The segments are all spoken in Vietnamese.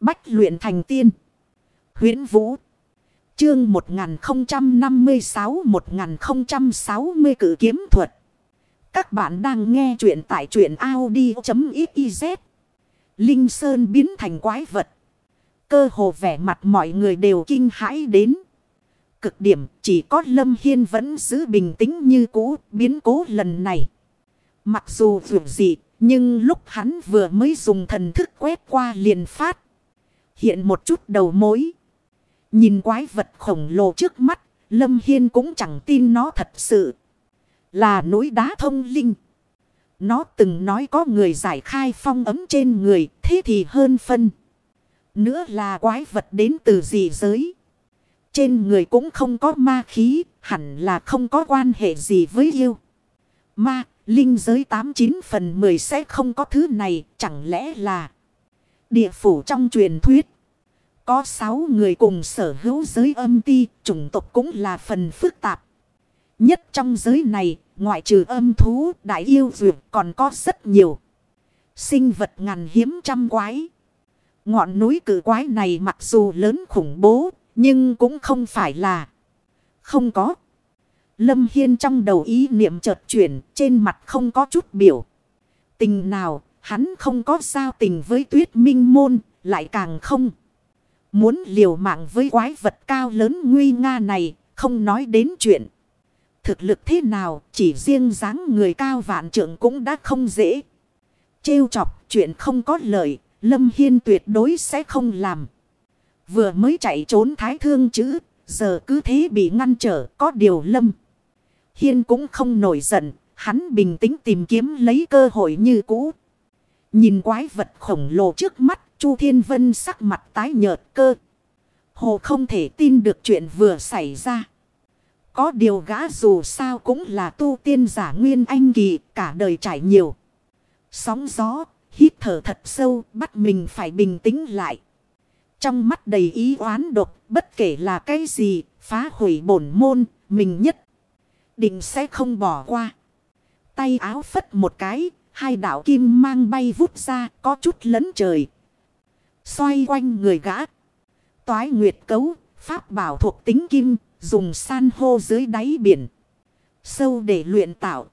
Bách luyện thành tiên. huyễn Vũ. Chương 1056-1060 cử kiếm thuật. Các bạn đang nghe truyện tại truyện Audi.xyz. Linh Sơn biến thành quái vật. Cơ hồ vẻ mặt mọi người đều kinh hãi đến. Cực điểm, chỉ có Lâm Hiên vẫn giữ bình tĩnh như cũ, biến cố lần này. Mặc dù dù dị nhưng lúc hắn vừa mới dùng thần thức quét qua liền phát. Hiện một chút đầu mối. Nhìn quái vật khổng lồ trước mắt. Lâm Hiên cũng chẳng tin nó thật sự. Là núi đá thông linh. Nó từng nói có người giải khai phong ấm trên người. Thế thì hơn phân. Nữa là quái vật đến từ dị giới. Trên người cũng không có ma khí. Hẳn là không có quan hệ gì với yêu. Ma Linh giới 89 phần 10 sẽ không có thứ này, chẳng lẽ là địa phủ trong truyền thuyết. Có 6 người cùng sở hữu giới âm ti, chủng tộc cũng là phần phức tạp. Nhất trong giới này, ngoại trừ âm thú, đại yêu dược còn có rất nhiều. Sinh vật ngàn hiếm trăm quái. Ngọn núi cử quái này mặc dù lớn khủng bố, nhưng cũng không phải là không có. Lâm Hiên trong đầu ý niệm chợt chuyển, trên mặt không có chút biểu. Tình nào, hắn không có sao tình với tuyết minh môn, lại càng không. Muốn liều mạng với quái vật cao lớn nguy nga này, không nói đến chuyện. Thực lực thế nào, chỉ riêng dáng người cao vạn trưởng cũng đã không dễ. Trêu chọc, chuyện không có lợi, Lâm Hiên tuyệt đối sẽ không làm. Vừa mới chạy trốn thái thương chứ giờ cứ thế bị ngăn trở, có điều Lâm. Hiên cũng không nổi giận. Hắn bình tĩnh tìm kiếm lấy cơ hội như cũ. Nhìn quái vật khổng lồ trước mắt. Chu Thiên Vân sắc mặt tái nhợt cơ. Hồ không thể tin được chuyện vừa xảy ra. Có điều gã dù sao cũng là tu tiên giả nguyên anh kỳ. Cả đời trải nhiều. Sóng gió. Hít thở thật sâu. Bắt mình phải bình tĩnh lại. Trong mắt đầy ý oán độc. Bất kể là cái gì. Phá hủy bổn môn. Mình nhất định sẽ không bỏ qua. Tay áo phất một cái, hai đạo kim mang bay vút ra, có chút lấn trời. Xoay quanh người gã. Toái nguyệt cấu, pháp bảo thuộc tính kim, dùng san hô dưới đáy biển. Sâu để luyện tạo.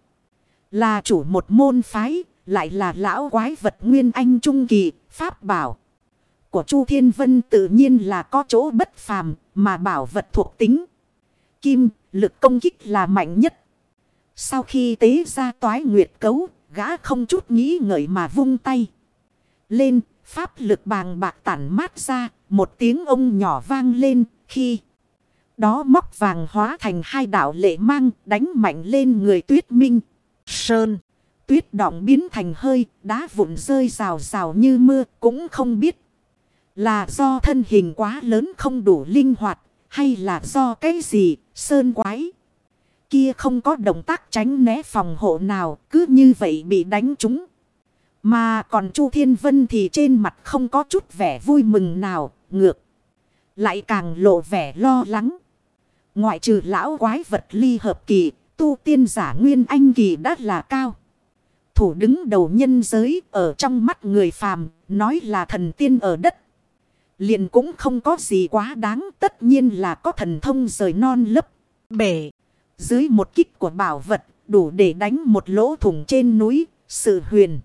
Là chủ một môn phái, lại là lão quái vật nguyên anh trung kỳ, pháp bảo. Của Chu Thiên Vân tự nhiên là có chỗ bất phàm, mà bảo vật thuộc tính. Kim, lực công kích là mạnh nhất. Sau khi tế ra toái nguyệt cấu, gã không chút nghĩ ngợi mà vung tay. Lên, pháp lực bàng bạc tản mát ra, một tiếng ông nhỏ vang lên khi... Đó móc vàng hóa thành hai đạo lệ mang đánh mạnh lên người tuyết minh. Sơn, tuyết đọng biến thành hơi, đá vụn rơi rào rào như mưa cũng không biết. Là do thân hình quá lớn không đủ linh hoạt hay là do cái gì, sơn quái. Kia không có động tác tránh né phòng hộ nào, cứ như vậy bị đánh trúng. Mà còn Chu Thiên Vân thì trên mặt không có chút vẻ vui mừng nào, ngược. Lại càng lộ vẻ lo lắng. Ngoại trừ lão quái vật ly hợp kỳ, tu tiên giả nguyên anh kỳ đã là cao. Thủ đứng đầu nhân giới ở trong mắt người phàm, nói là thần tiên ở đất liền cũng không có gì quá đáng. Tất nhiên là có thần thông rời non lấp bể. Dưới một kích của bảo vật đủ để đánh một lỗ thủng trên núi. Sự huyền.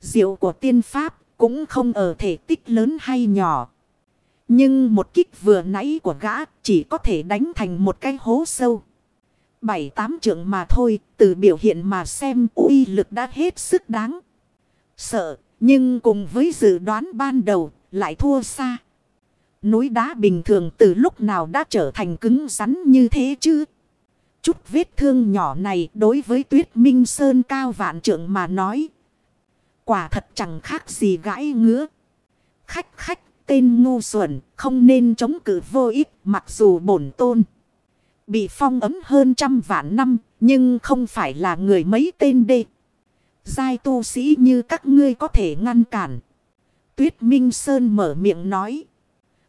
Diệu của tiên pháp cũng không ở thể tích lớn hay nhỏ. Nhưng một kích vừa nãy của gã chỉ có thể đánh thành một cái hố sâu. Bảy tám trượng mà thôi, từ biểu hiện mà xem uy lực đã hết sức đáng. Sợ, nhưng cùng với dự đoán ban đầu, lại thua xa. Núi đá bình thường từ lúc nào đã trở thành cứng rắn như thế chứ? Chút vết thương nhỏ này đối với tuyết minh sơn cao vạn trượng mà nói. Quả thật chẳng khác gì gãi ngứa. Khách khách tên ngu xuẩn không nên chống cự vô ích mặc dù bổn tôn. Bị phong ấm hơn trăm vạn năm nhưng không phải là người mấy tên đê. Giai tu sĩ như các ngươi có thể ngăn cản. Tuyết Minh Sơn mở miệng nói.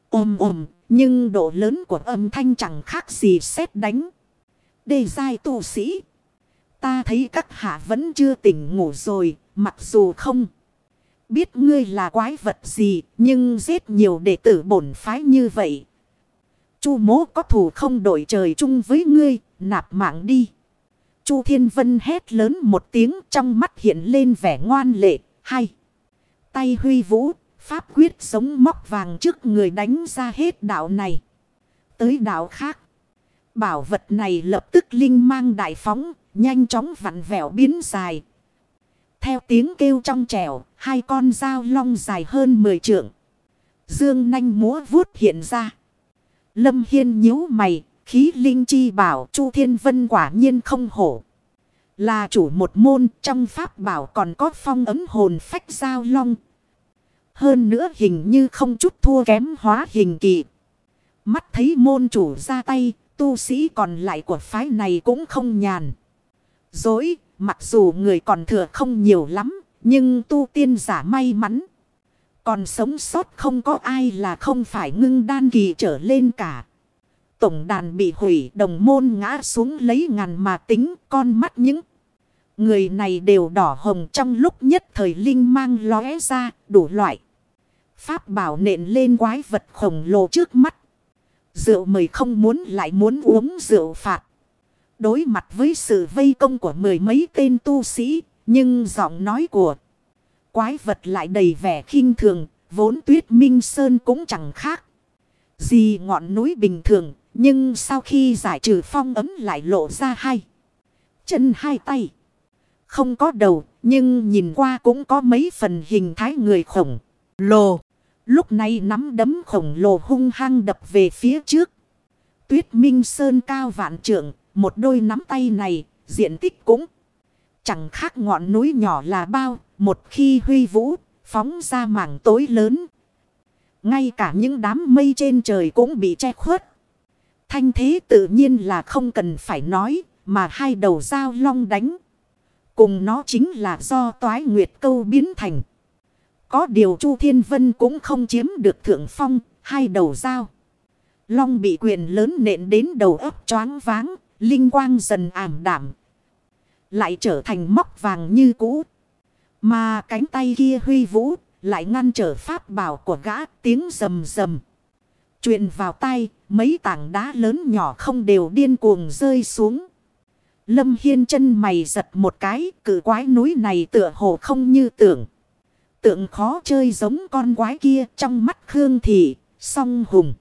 Ôm ôm, nhưng độ lớn của âm thanh chẳng khác gì xét đánh. Đề giai tu sĩ. Ta thấy các hạ vẫn chưa tỉnh ngủ rồi, mặc dù không. Biết ngươi là quái vật gì, nhưng giết nhiều đệ tử bổn phái như vậy. Chu mố có thù không đổi trời chung với ngươi, nạp mạng đi. Chu Thiên Vân hét lớn một tiếng trong mắt hiện lên vẻ ngoan lệ, hay. Tay huy vũ, pháp quyết sống móc vàng trước người đánh ra hết đạo này. Tới đạo khác. Bảo vật này lập tức linh mang đại phóng, nhanh chóng vặn vẹo biến dài. Theo tiếng kêu trong trẻo, hai con dao long dài hơn 10 trượng. Dương nanh múa vuốt hiện ra. Lâm Hiên nhíu mày, khí linh chi bảo Chu Thiên Vân quả nhiên không hổ. Là chủ một môn trong pháp bảo còn có phong ấm hồn phách giao long. Hơn nữa hình như không chút thua kém hóa hình kỳ. Mắt thấy môn chủ ra tay, tu sĩ còn lại của phái này cũng không nhàn. Dối, mặc dù người còn thừa không nhiều lắm, nhưng tu tiên giả may mắn. Còn sống sót không có ai là không phải ngưng đan kỳ trở lên cả. Tổng đàn bị hủy đồng môn ngã xuống lấy ngàn mà tính con mắt những. Người này đều đỏ hồng trong lúc nhất thời linh mang lóe ra đủ loại. Pháp bảo nện lên quái vật khổng lồ trước mắt. Rượu mời không muốn lại muốn uống rượu phạt. Đối mặt với sự vây công của mười mấy tên tu sĩ. Nhưng giọng nói của quái vật lại đầy vẻ khinh thường. Vốn tuyết minh sơn cũng chẳng khác. Gì ngọn núi bình thường. Nhưng sau khi giải trừ phong ấm lại lộ ra hai. Chân hai tay. Không có đầu. Nhưng nhìn qua cũng có mấy phần hình thái người khổng lồ. Lúc này nắm đấm khổng lồ hung hăng đập về phía trước. Tuyết Minh Sơn cao vạn trượng, một đôi nắm tay này, diện tích cũng chẳng khác ngọn núi nhỏ là bao, một khi huy vũ, phóng ra mảng tối lớn. Ngay cả những đám mây trên trời cũng bị che khuất. Thanh thế tự nhiên là không cần phải nói, mà hai đầu dao long đánh. Cùng nó chính là do toái nguyệt câu biến thành. Có điều Chu Thiên Vân cũng không chiếm được thượng phong, hai đầu dao. Long bị quyền lớn nện đến đầu ấp choáng váng, linh quang dần ảm đảm. Lại trở thành móc vàng như cũ. Mà cánh tay kia huy vũ, lại ngăn trở pháp bảo của gã tiếng rầm rầm. Chuyện vào tay, mấy tảng đá lớn nhỏ không đều điên cuồng rơi xuống. Lâm Hiên chân mày giật một cái, cử quái núi này tựa hồ không như tưởng. Tượng khó chơi giống con quái kia trong mắt Khương Thị, song hùng.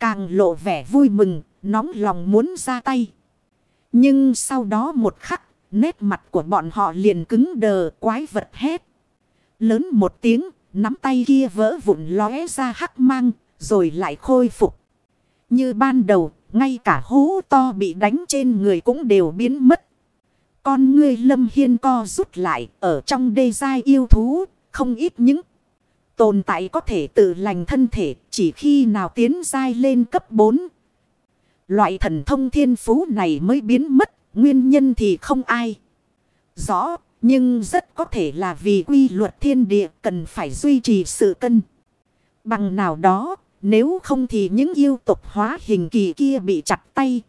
Càng lộ vẻ vui mừng, nóng lòng muốn ra tay. Nhưng sau đó một khắc, nét mặt của bọn họ liền cứng đờ quái vật hét. Lớn một tiếng, nắm tay kia vỡ vụn lóe ra hắc mang, rồi lại khôi phục. Như ban đầu, ngay cả hố to bị đánh trên người cũng đều biến mất. Con ngươi lâm hiên co rút lại ở trong đê giai yêu thú, không ít những tồn tại có thể tự lành thân thể chỉ khi nào tiến dai lên cấp 4. Loại thần thông thiên phú này mới biến mất, nguyên nhân thì không ai. Rõ, nhưng rất có thể là vì quy luật thiên địa cần phải duy trì sự cân. Bằng nào đó, nếu không thì những yêu tục hóa hình kỳ kia bị chặt tay.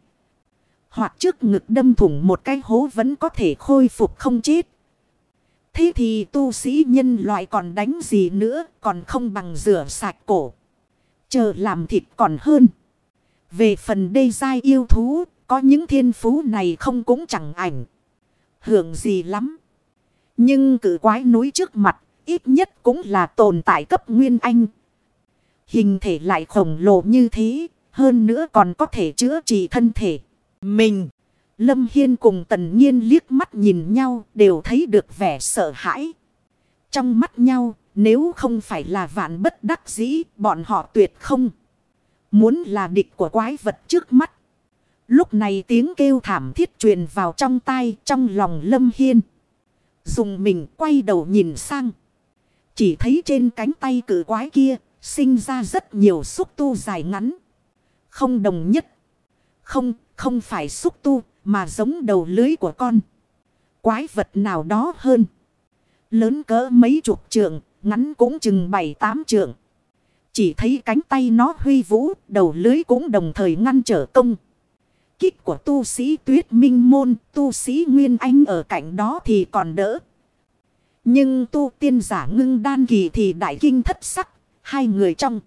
Hoặc trước ngực đâm thủng một cái hố vẫn có thể khôi phục không chết. Thế thì tu sĩ nhân loại còn đánh gì nữa còn không bằng rửa sạch cổ. Chờ làm thịt còn hơn. Về phần đê dai yêu thú, có những thiên phú này không cũng chẳng ảnh. Hưởng gì lắm. Nhưng cử quái núi trước mặt, ít nhất cũng là tồn tại cấp nguyên anh. Hình thể lại khổng lồ như thế, hơn nữa còn có thể chữa trị thân thể. Mình! Lâm Hiên cùng tần nhiên liếc mắt nhìn nhau đều thấy được vẻ sợ hãi. Trong mắt nhau nếu không phải là vạn bất đắc dĩ bọn họ tuyệt không. Muốn là địch của quái vật trước mắt. Lúc này tiếng kêu thảm thiết truyền vào trong tai trong lòng Lâm Hiên. Dùng mình quay đầu nhìn sang. Chỉ thấy trên cánh tay cử quái kia sinh ra rất nhiều xúc tu dài ngắn. Không đồng nhất. Không, không phải xúc tu mà giống đầu lưới của con. Quái vật nào đó hơn. Lớn cỡ mấy chục trượng, ngắn cũng chừng bảy tám trượng. Chỉ thấy cánh tay nó huy vũ, đầu lưới cũng đồng thời ngăn trở công. Kích của tu sĩ tuyết minh môn, tu sĩ Nguyên Anh ở cạnh đó thì còn đỡ. Nhưng tu tiên giả ngưng đan kỳ thì đại kinh thất sắc. Hai người trong.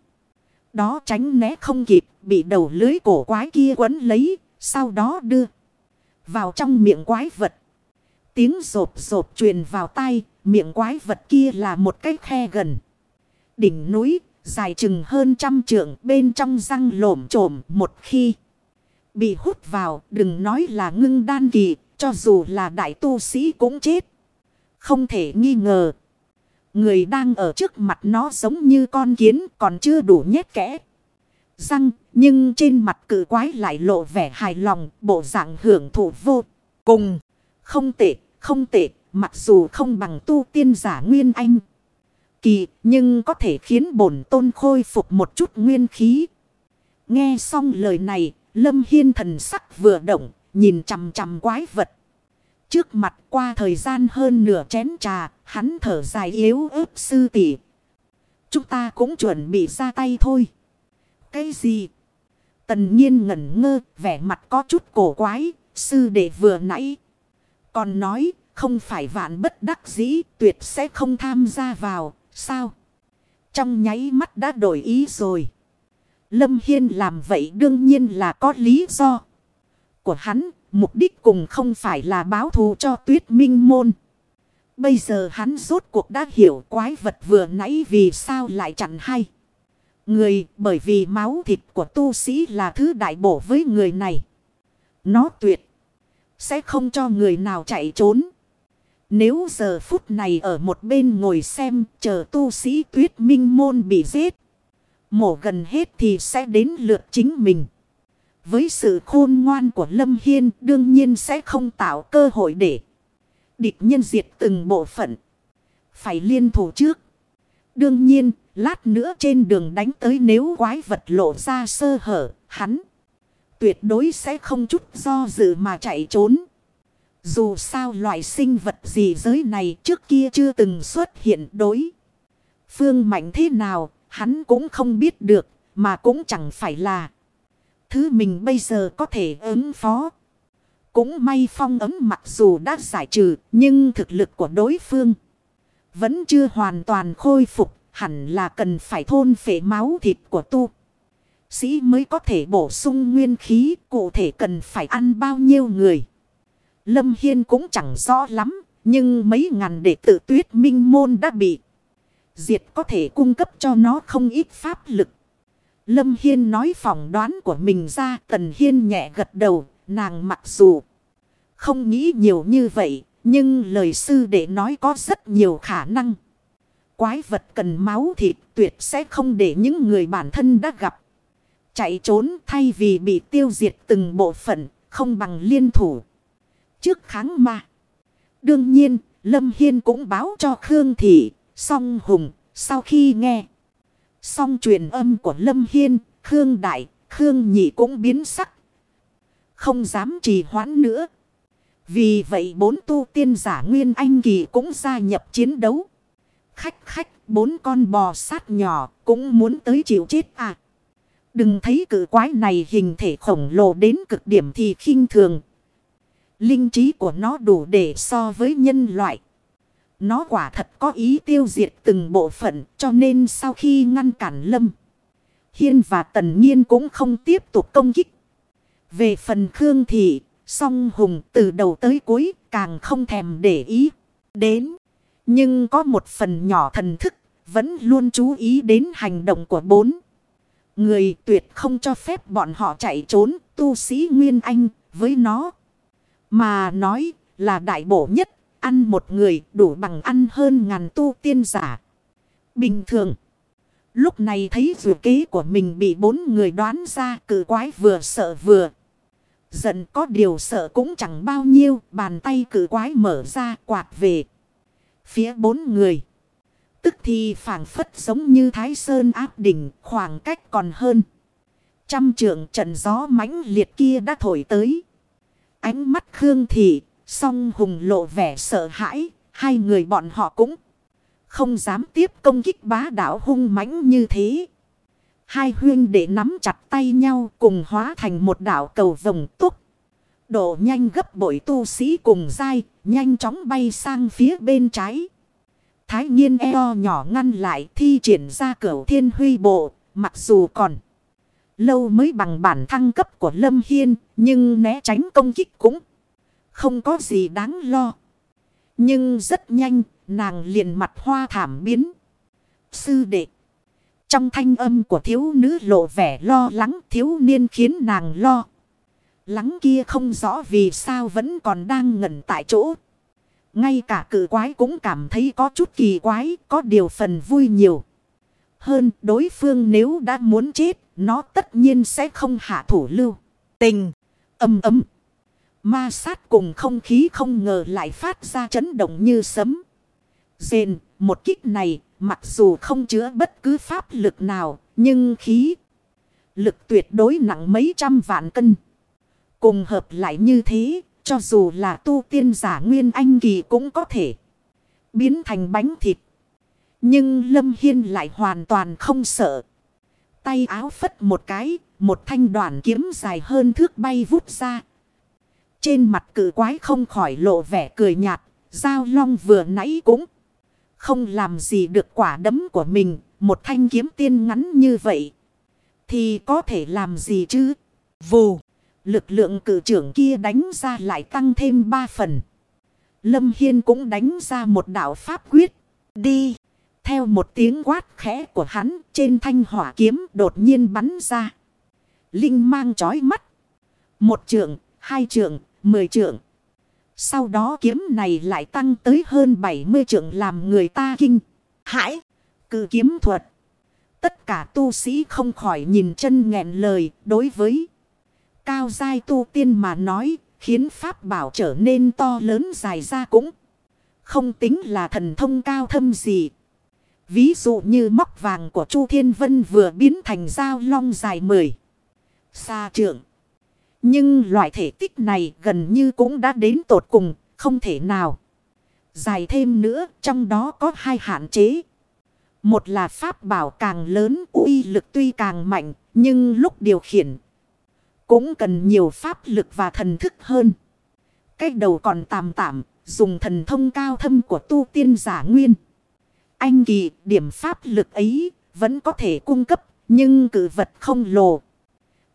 Đó tránh né không kịp. Bị đầu lưới cổ quái kia quấn lấy. Sau đó đưa. Vào trong miệng quái vật. Tiếng rộp rộp truyền vào tay. Miệng quái vật kia là một cái khe gần. Đỉnh núi. Dài chừng hơn trăm trượng bên trong răng lổm trồm một khi. Bị hút vào đừng nói là ngưng đan kỳ. Cho dù là đại tu sĩ cũng chết. Không thể nghi ngờ. Người đang ở trước mặt nó giống như con kiến còn chưa đủ nhét kẽ. Răng nhưng trên mặt cự quái lại lộ vẻ hài lòng bộ dạng hưởng thụ vô cùng. Không tệ, không tệ, mặc dù không bằng tu tiên giả nguyên anh. Kỳ nhưng có thể khiến bổn tôn khôi phục một chút nguyên khí. Nghe xong lời này, Lâm Hiên thần sắc vừa động, nhìn chằm chằm quái vật. Trước mặt qua thời gian hơn nửa chén trà, hắn thở dài yếu ớt sư tỷ. Chúng ta cũng chuẩn bị ra tay thôi. Cái gì? Tần nhiên ngẩn ngơ, vẻ mặt có chút cổ quái, sư đệ vừa nãy. Còn nói, không phải vạn bất đắc dĩ, tuyệt sẽ không tham gia vào, sao? Trong nháy mắt đã đổi ý rồi. Lâm Hiên làm vậy đương nhiên là có lý do. Của hắn, Mục đích cùng không phải là báo thù cho tuyết minh môn. Bây giờ hắn rốt cuộc đã hiểu quái vật vừa nãy vì sao lại chặn hay. Người, bởi vì máu thịt của tu sĩ là thứ đại bổ với người này. Nó tuyệt. Sẽ không cho người nào chạy trốn. Nếu giờ phút này ở một bên ngồi xem chờ tu sĩ tuyết minh môn bị giết. Mổ gần hết thì sẽ đến lượt chính mình. Với sự khôn ngoan của Lâm Hiên đương nhiên sẽ không tạo cơ hội để địch nhân diệt từng bộ phận. Phải liên thủ trước. Đương nhiên, lát nữa trên đường đánh tới nếu quái vật lộ ra sơ hở, hắn tuyệt đối sẽ không chút do dự mà chạy trốn. Dù sao loại sinh vật gì giới này trước kia chưa từng xuất hiện đối. Phương mạnh thế nào, hắn cũng không biết được, mà cũng chẳng phải là Thứ mình bây giờ có thể ứng phó. Cũng may phong ấm mặc dù đã giải trừ nhưng thực lực của đối phương vẫn chưa hoàn toàn khôi phục. Hẳn là cần phải thôn phệ máu thịt của tu. Sĩ mới có thể bổ sung nguyên khí cụ thể cần phải ăn bao nhiêu người. Lâm Hiên cũng chẳng rõ lắm. Nhưng mấy ngàn đệ tử tuyết minh môn đã bị diệt có thể cung cấp cho nó không ít pháp lực. Lâm Hiên nói phỏng đoán của mình ra, Tần Hiên nhẹ gật đầu, nàng mặc dù không nghĩ nhiều như vậy, nhưng lời sư đệ nói có rất nhiều khả năng. Quái vật cần máu thịt tuyệt sẽ không để những người bản thân đã gặp. Chạy trốn thay vì bị tiêu diệt từng bộ phận, không bằng liên thủ. Trước kháng ma. Đương nhiên Lâm Hiên cũng báo cho Khương Thị, song Hùng sau khi nghe. Song truyền âm của Lâm Hiên, Khương Đại, Khương Nhị cũng biến sắc. Không dám trì hoãn nữa. Vì vậy bốn tu tiên giả Nguyên Anh Kỳ cũng gia nhập chiến đấu. Khách khách, bốn con bò sát nhỏ cũng muốn tới chịu chết à. Đừng thấy cử quái này hình thể khổng lồ đến cực điểm thì khinh thường. Linh trí của nó đủ để so với nhân loại. Nó quả thật có ý tiêu diệt từng bộ phận cho nên sau khi ngăn cản Lâm. Hiên và Tần Nhiên cũng không tiếp tục công kích. Về phần Khương Thị, song Hùng từ đầu tới cuối càng không thèm để ý đến. Nhưng có một phần nhỏ thần thức vẫn luôn chú ý đến hành động của bốn. Người tuyệt không cho phép bọn họ chạy trốn tu sĩ Nguyên Anh với nó. Mà nói là đại bổ nhất, Ăn một người đủ bằng ăn hơn ngàn tu tiên giả. Bình thường. Lúc này thấy dù kế của mình bị bốn người đoán ra cử quái vừa sợ vừa. Giận có điều sợ cũng chẳng bao nhiêu. Bàn tay cử quái mở ra quạt về. Phía bốn người. Tức thì phảng phất giống như thái sơn áp đỉnh, khoảng cách còn hơn. Trăm trượng trận gió mãnh liệt kia đã thổi tới. Ánh mắt Khương Thị Song hùng lộ vẻ sợ hãi, hai người bọn họ cũng không dám tiếp công kích bá đạo hung mãnh như thế. Hai huyên để nắm chặt tay nhau cùng hóa thành một đảo cầu vòng túc. Độ nhanh gấp bội tu sĩ cùng dai, nhanh chóng bay sang phía bên trái. Thái nhiên eo nhỏ ngăn lại thi triển ra cửa thiên huy bộ. Mặc dù còn lâu mới bằng bản thăng cấp của Lâm Hiên. Nhưng né tránh công kích cũng không có gì đáng lo. Nhưng rất nhanh nàng liền mặt hoa thảm biến. Sư đệ. Trong thanh âm của thiếu nữ lộ vẻ lo lắng thiếu niên khiến nàng lo. Lắng kia không rõ vì sao vẫn còn đang ngẩn tại chỗ. Ngay cả cử quái cũng cảm thấy có chút kỳ quái, có điều phần vui nhiều. Hơn đối phương nếu đã muốn chết, nó tất nhiên sẽ không hạ thủ lưu. Tình, âm ấm. Ma sát cùng không khí không ngờ lại phát ra chấn động như sấm. Dền, một kích này, mặc dù không chứa bất cứ pháp lực nào, nhưng khí lực tuyệt đối nặng mấy trăm vạn cân. Cùng hợp lại như thế, cho dù là tu tiên giả nguyên anh kỳ cũng có thể biến thành bánh thịt. Nhưng Lâm Hiên lại hoàn toàn không sợ. Tay áo phất một cái, một thanh đoàn kiếm dài hơn thước bay vút ra. Trên mặt cử quái không khỏi lộ vẻ cười nhạt, Giao long vừa nãy cũng không làm gì được quả đấm của mình, một thanh kiếm tiên ngắn như vậy. Thì có thể làm gì chứ? Vù! Lực lượng cử trưởng kia đánh ra lại tăng thêm ba phần. Lâm Hiên cũng đánh ra một đạo pháp quyết. Đi! Theo một tiếng quát khẽ của hắn trên thanh hỏa kiếm đột nhiên bắn ra. Linh mang chói mắt. Một trượng, hai trượng, mười trượng. Sau đó kiếm này lại tăng tới hơn 70 trượng làm người ta kinh. Hãi! Cự kiếm thuật. Tất cả tu sĩ không khỏi nhìn chân nghẹn lời đối với cao giai tu tiên mà nói khiến pháp bảo trở nên to lớn dài ra cũng không tính là thần thông cao thâm gì. Ví dụ như móc vàng của Chu Thiên Vân vừa biến thành dao long dài mười. Xa trượng. Nhưng loại thể tích này gần như cũng đã đến tột cùng, không thể nào. Dài thêm nữa, trong đó có hai hạn chế. Một là pháp bảo càng lớn, uy lực tuy càng mạnh, nhưng lúc điều khiển cũng cần nhiều pháp lực và thần thức hơn. Cái đầu còn tạm tạm, dùng thần thông cao thâm của tu tiên giả nguyên. Anh kỳ, điểm pháp lực ấy vẫn có thể cung cấp, nhưng cử vật không lồ.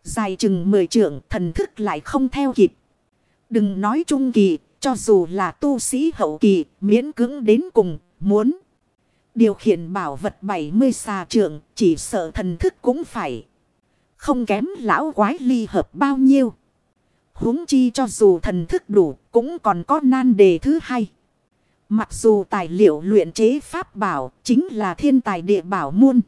Dài chừng mười trượng thần thức lại không theo kịp. Đừng nói trung kỳ, cho dù là tu sĩ hậu kỳ, miễn cưỡng đến cùng, muốn. Điều khiển bảo vật 70 xà trượng, chỉ sợ thần thức cũng phải. Không kém lão quái ly hợp bao nhiêu. huống chi cho dù thần thức đủ, cũng còn có nan đề thứ hai. Mặc dù tài liệu luyện chế pháp bảo chính là thiên tài địa bảo muôn.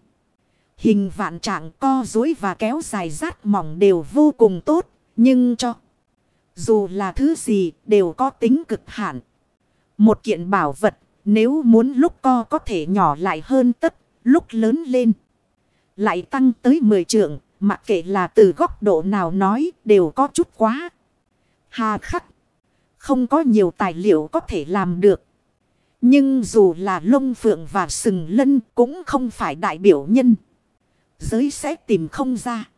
Hình vạn trạng co dối và kéo dài rát mỏng đều vô cùng tốt. Nhưng cho dù là thứ gì đều có tính cực hạn. Một kiện bảo vật, nếu muốn lúc co có thể nhỏ lại hơn tất, lúc lớn lên. Lại tăng tới 10 trượng, mặc kệ là từ góc độ nào nói đều có chút quá. Hà khắc. Không có nhiều tài liệu có thể làm được. Nhưng dù là lông phượng và sừng lân cũng không phải đại biểu nhân giới sẽ tìm không ra.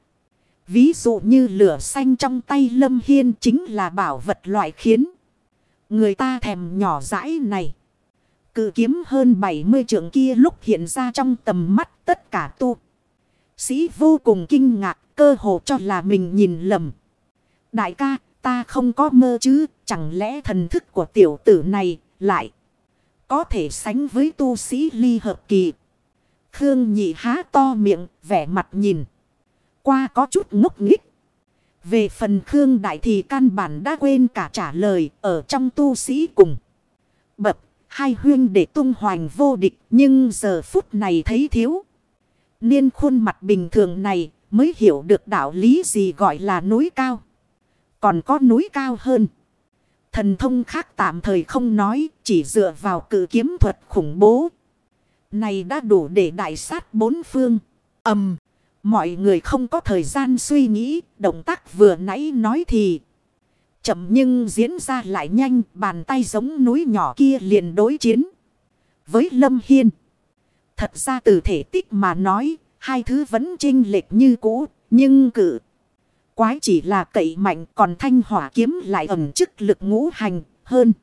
Ví dụ như lửa xanh trong tay Lâm Hiên chính là bảo vật loại khiến người ta thèm nhỏ dãi này. Cự kiếm hơn 70 trượng kia lúc hiện ra trong tầm mắt tất cả tu. Sĩ vô cùng kinh ngạc, cơ hồ cho là mình nhìn lầm. Đại ca, ta không có mơ chứ, chẳng lẽ thần thức của tiểu tử này lại có thể sánh với tu sĩ ly hợp kỳ. Khương nhị há to miệng, vẻ mặt nhìn. Qua có chút ngốc nghích. Về phần Khương đại thì căn bản đã quên cả trả lời ở trong tu sĩ cùng. Bập, hai huyên để tung hoành vô địch nhưng giờ phút này thấy thiếu. Niên khuôn mặt bình thường này mới hiểu được đạo lý gì gọi là núi cao. Còn có núi cao hơn. Thần thông khác tạm thời không nói, chỉ dựa vào cử kiếm thuật khủng bố này đã đủ để đại sát bốn phương. ầm Mọi người không có thời gian suy nghĩ. Động tác vừa nãy nói thì. Chậm nhưng diễn ra lại nhanh. Bàn tay giống núi nhỏ kia liền đối chiến. Với Lâm Hiên. Thật ra từ thể tích mà nói. Hai thứ vẫn chênh lệch như cũ. Nhưng cử. Quái chỉ là cậy mạnh. Còn thanh hỏa kiếm lại ẩm chức lực ngũ hành hơn.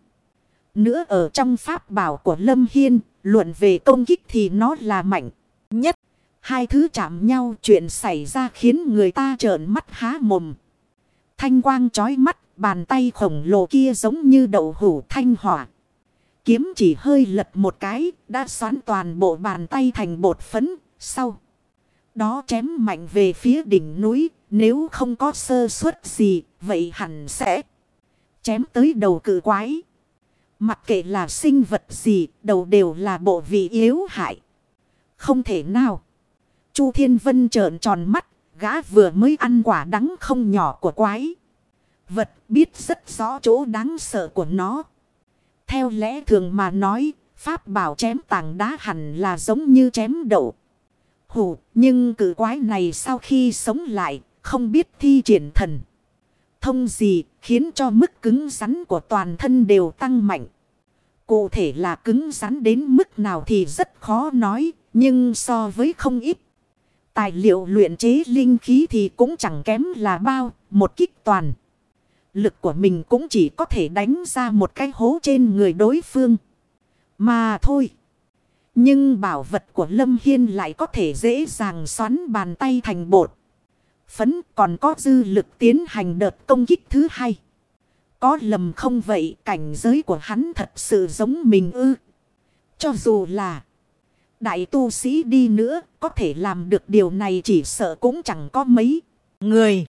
Nữa ở trong pháp bảo của Lâm Hiên luận về công kích thì nó là mạnh nhất. Hai thứ chạm nhau chuyện xảy ra khiến người ta trợn mắt há mồm. Thanh quang chói mắt, bàn tay khổng lồ kia giống như đậu hủ thanh hỏa. Kiếm chỉ hơi lật một cái, đã xoắn toàn bộ bàn tay thành bột phấn, sau. Đó chém mạnh về phía đỉnh núi, nếu không có sơ suất gì, vậy hẳn sẽ chém tới đầu cự quái. Mặc kệ là sinh vật gì, đầu đều là bộ vị yếu hại. Không thể nào. Chu Thiên Vân trợn tròn mắt, gã vừa mới ăn quả đắng không nhỏ của quái. Vật biết rất rõ chỗ đáng sợ của nó. Theo lẽ thường mà nói, Pháp bảo chém tảng đá hẳn là giống như chém đậu. Hủ, nhưng cử quái này sau khi sống lại, không biết thi triển thần. Thông gì, khiến cho mức cứng rắn của toàn thân đều tăng mạnh. Cụ thể là cứng rắn đến mức nào thì rất khó nói, nhưng so với không ít. Tài liệu luyện chế linh khí thì cũng chẳng kém là bao, một kích toàn. Lực của mình cũng chỉ có thể đánh ra một cái hố trên người đối phương. Mà thôi. Nhưng bảo vật của Lâm Hiên lại có thể dễ dàng xoắn bàn tay thành bột. Phấn còn có dư lực tiến hành đợt công kích thứ hai. Có lầm không vậy, cảnh giới của hắn thật sự giống mình ư. Cho dù là đại tu sĩ đi nữa, có thể làm được điều này chỉ sợ cũng chẳng có mấy người.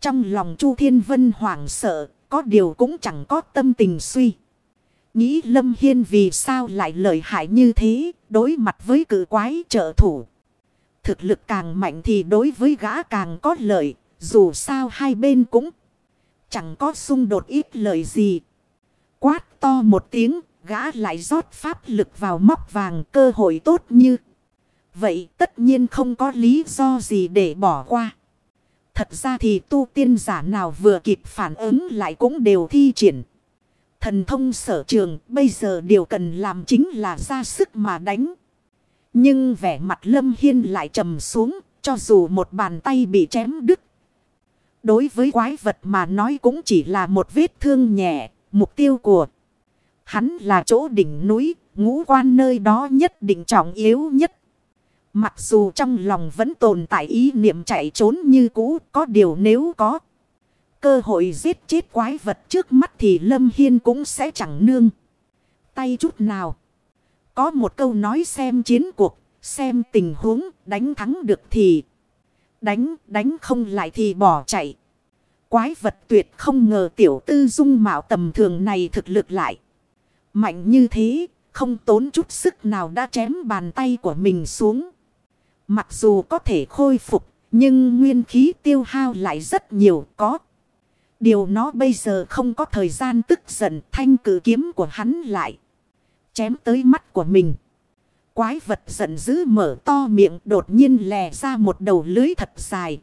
Trong lòng Chu Thiên Vân hoảng sợ, có điều cũng chẳng có tâm tình suy. Nghĩ Lâm Hiên vì sao lại lợi hại như thế, đối mặt với cử quái trợ thủ. Thực lực càng mạnh thì đối với gã càng có lợi, dù sao hai bên cũng chẳng có xung đột ít lợi gì. Quát to một tiếng, gã lại rót pháp lực vào móc vàng cơ hội tốt như. Vậy tất nhiên không có lý do gì để bỏ qua. Thật ra thì tu tiên giả nào vừa kịp phản ứng lại cũng đều thi triển. Thần thông sở trường, bây giờ điều cần làm chính là ra sức mà đánh. Nhưng vẻ mặt lâm hiên lại trầm xuống cho dù một bàn tay bị chém đứt. Đối với quái vật mà nói cũng chỉ là một vết thương nhẹ, mục tiêu của Hắn là chỗ đỉnh núi, ngũ quan nơi đó nhất định trọng yếu nhất. Mặc dù trong lòng vẫn tồn tại ý niệm chạy trốn như cũ, có điều nếu có cơ hội giết chết quái vật trước mắt thì Lâm Hiên cũng sẽ chẳng nương. Tay chút nào. Có một câu nói xem chiến cuộc, xem tình huống, đánh thắng được thì đánh, đánh không lại thì bỏ chạy. Quái vật tuyệt không ngờ tiểu tư dung mạo tầm thường này thực lực lại. Mạnh như thế, không tốn chút sức nào đã chém bàn tay của mình xuống. Mặc dù có thể khôi phục, nhưng nguyên khí tiêu hao lại rất nhiều có. Điều nó bây giờ không có thời gian tức giận thanh cử kiếm của hắn lại. Chém tới mắt của mình. Quái vật giận dữ mở to miệng đột nhiên lè ra một đầu lưới thật dài.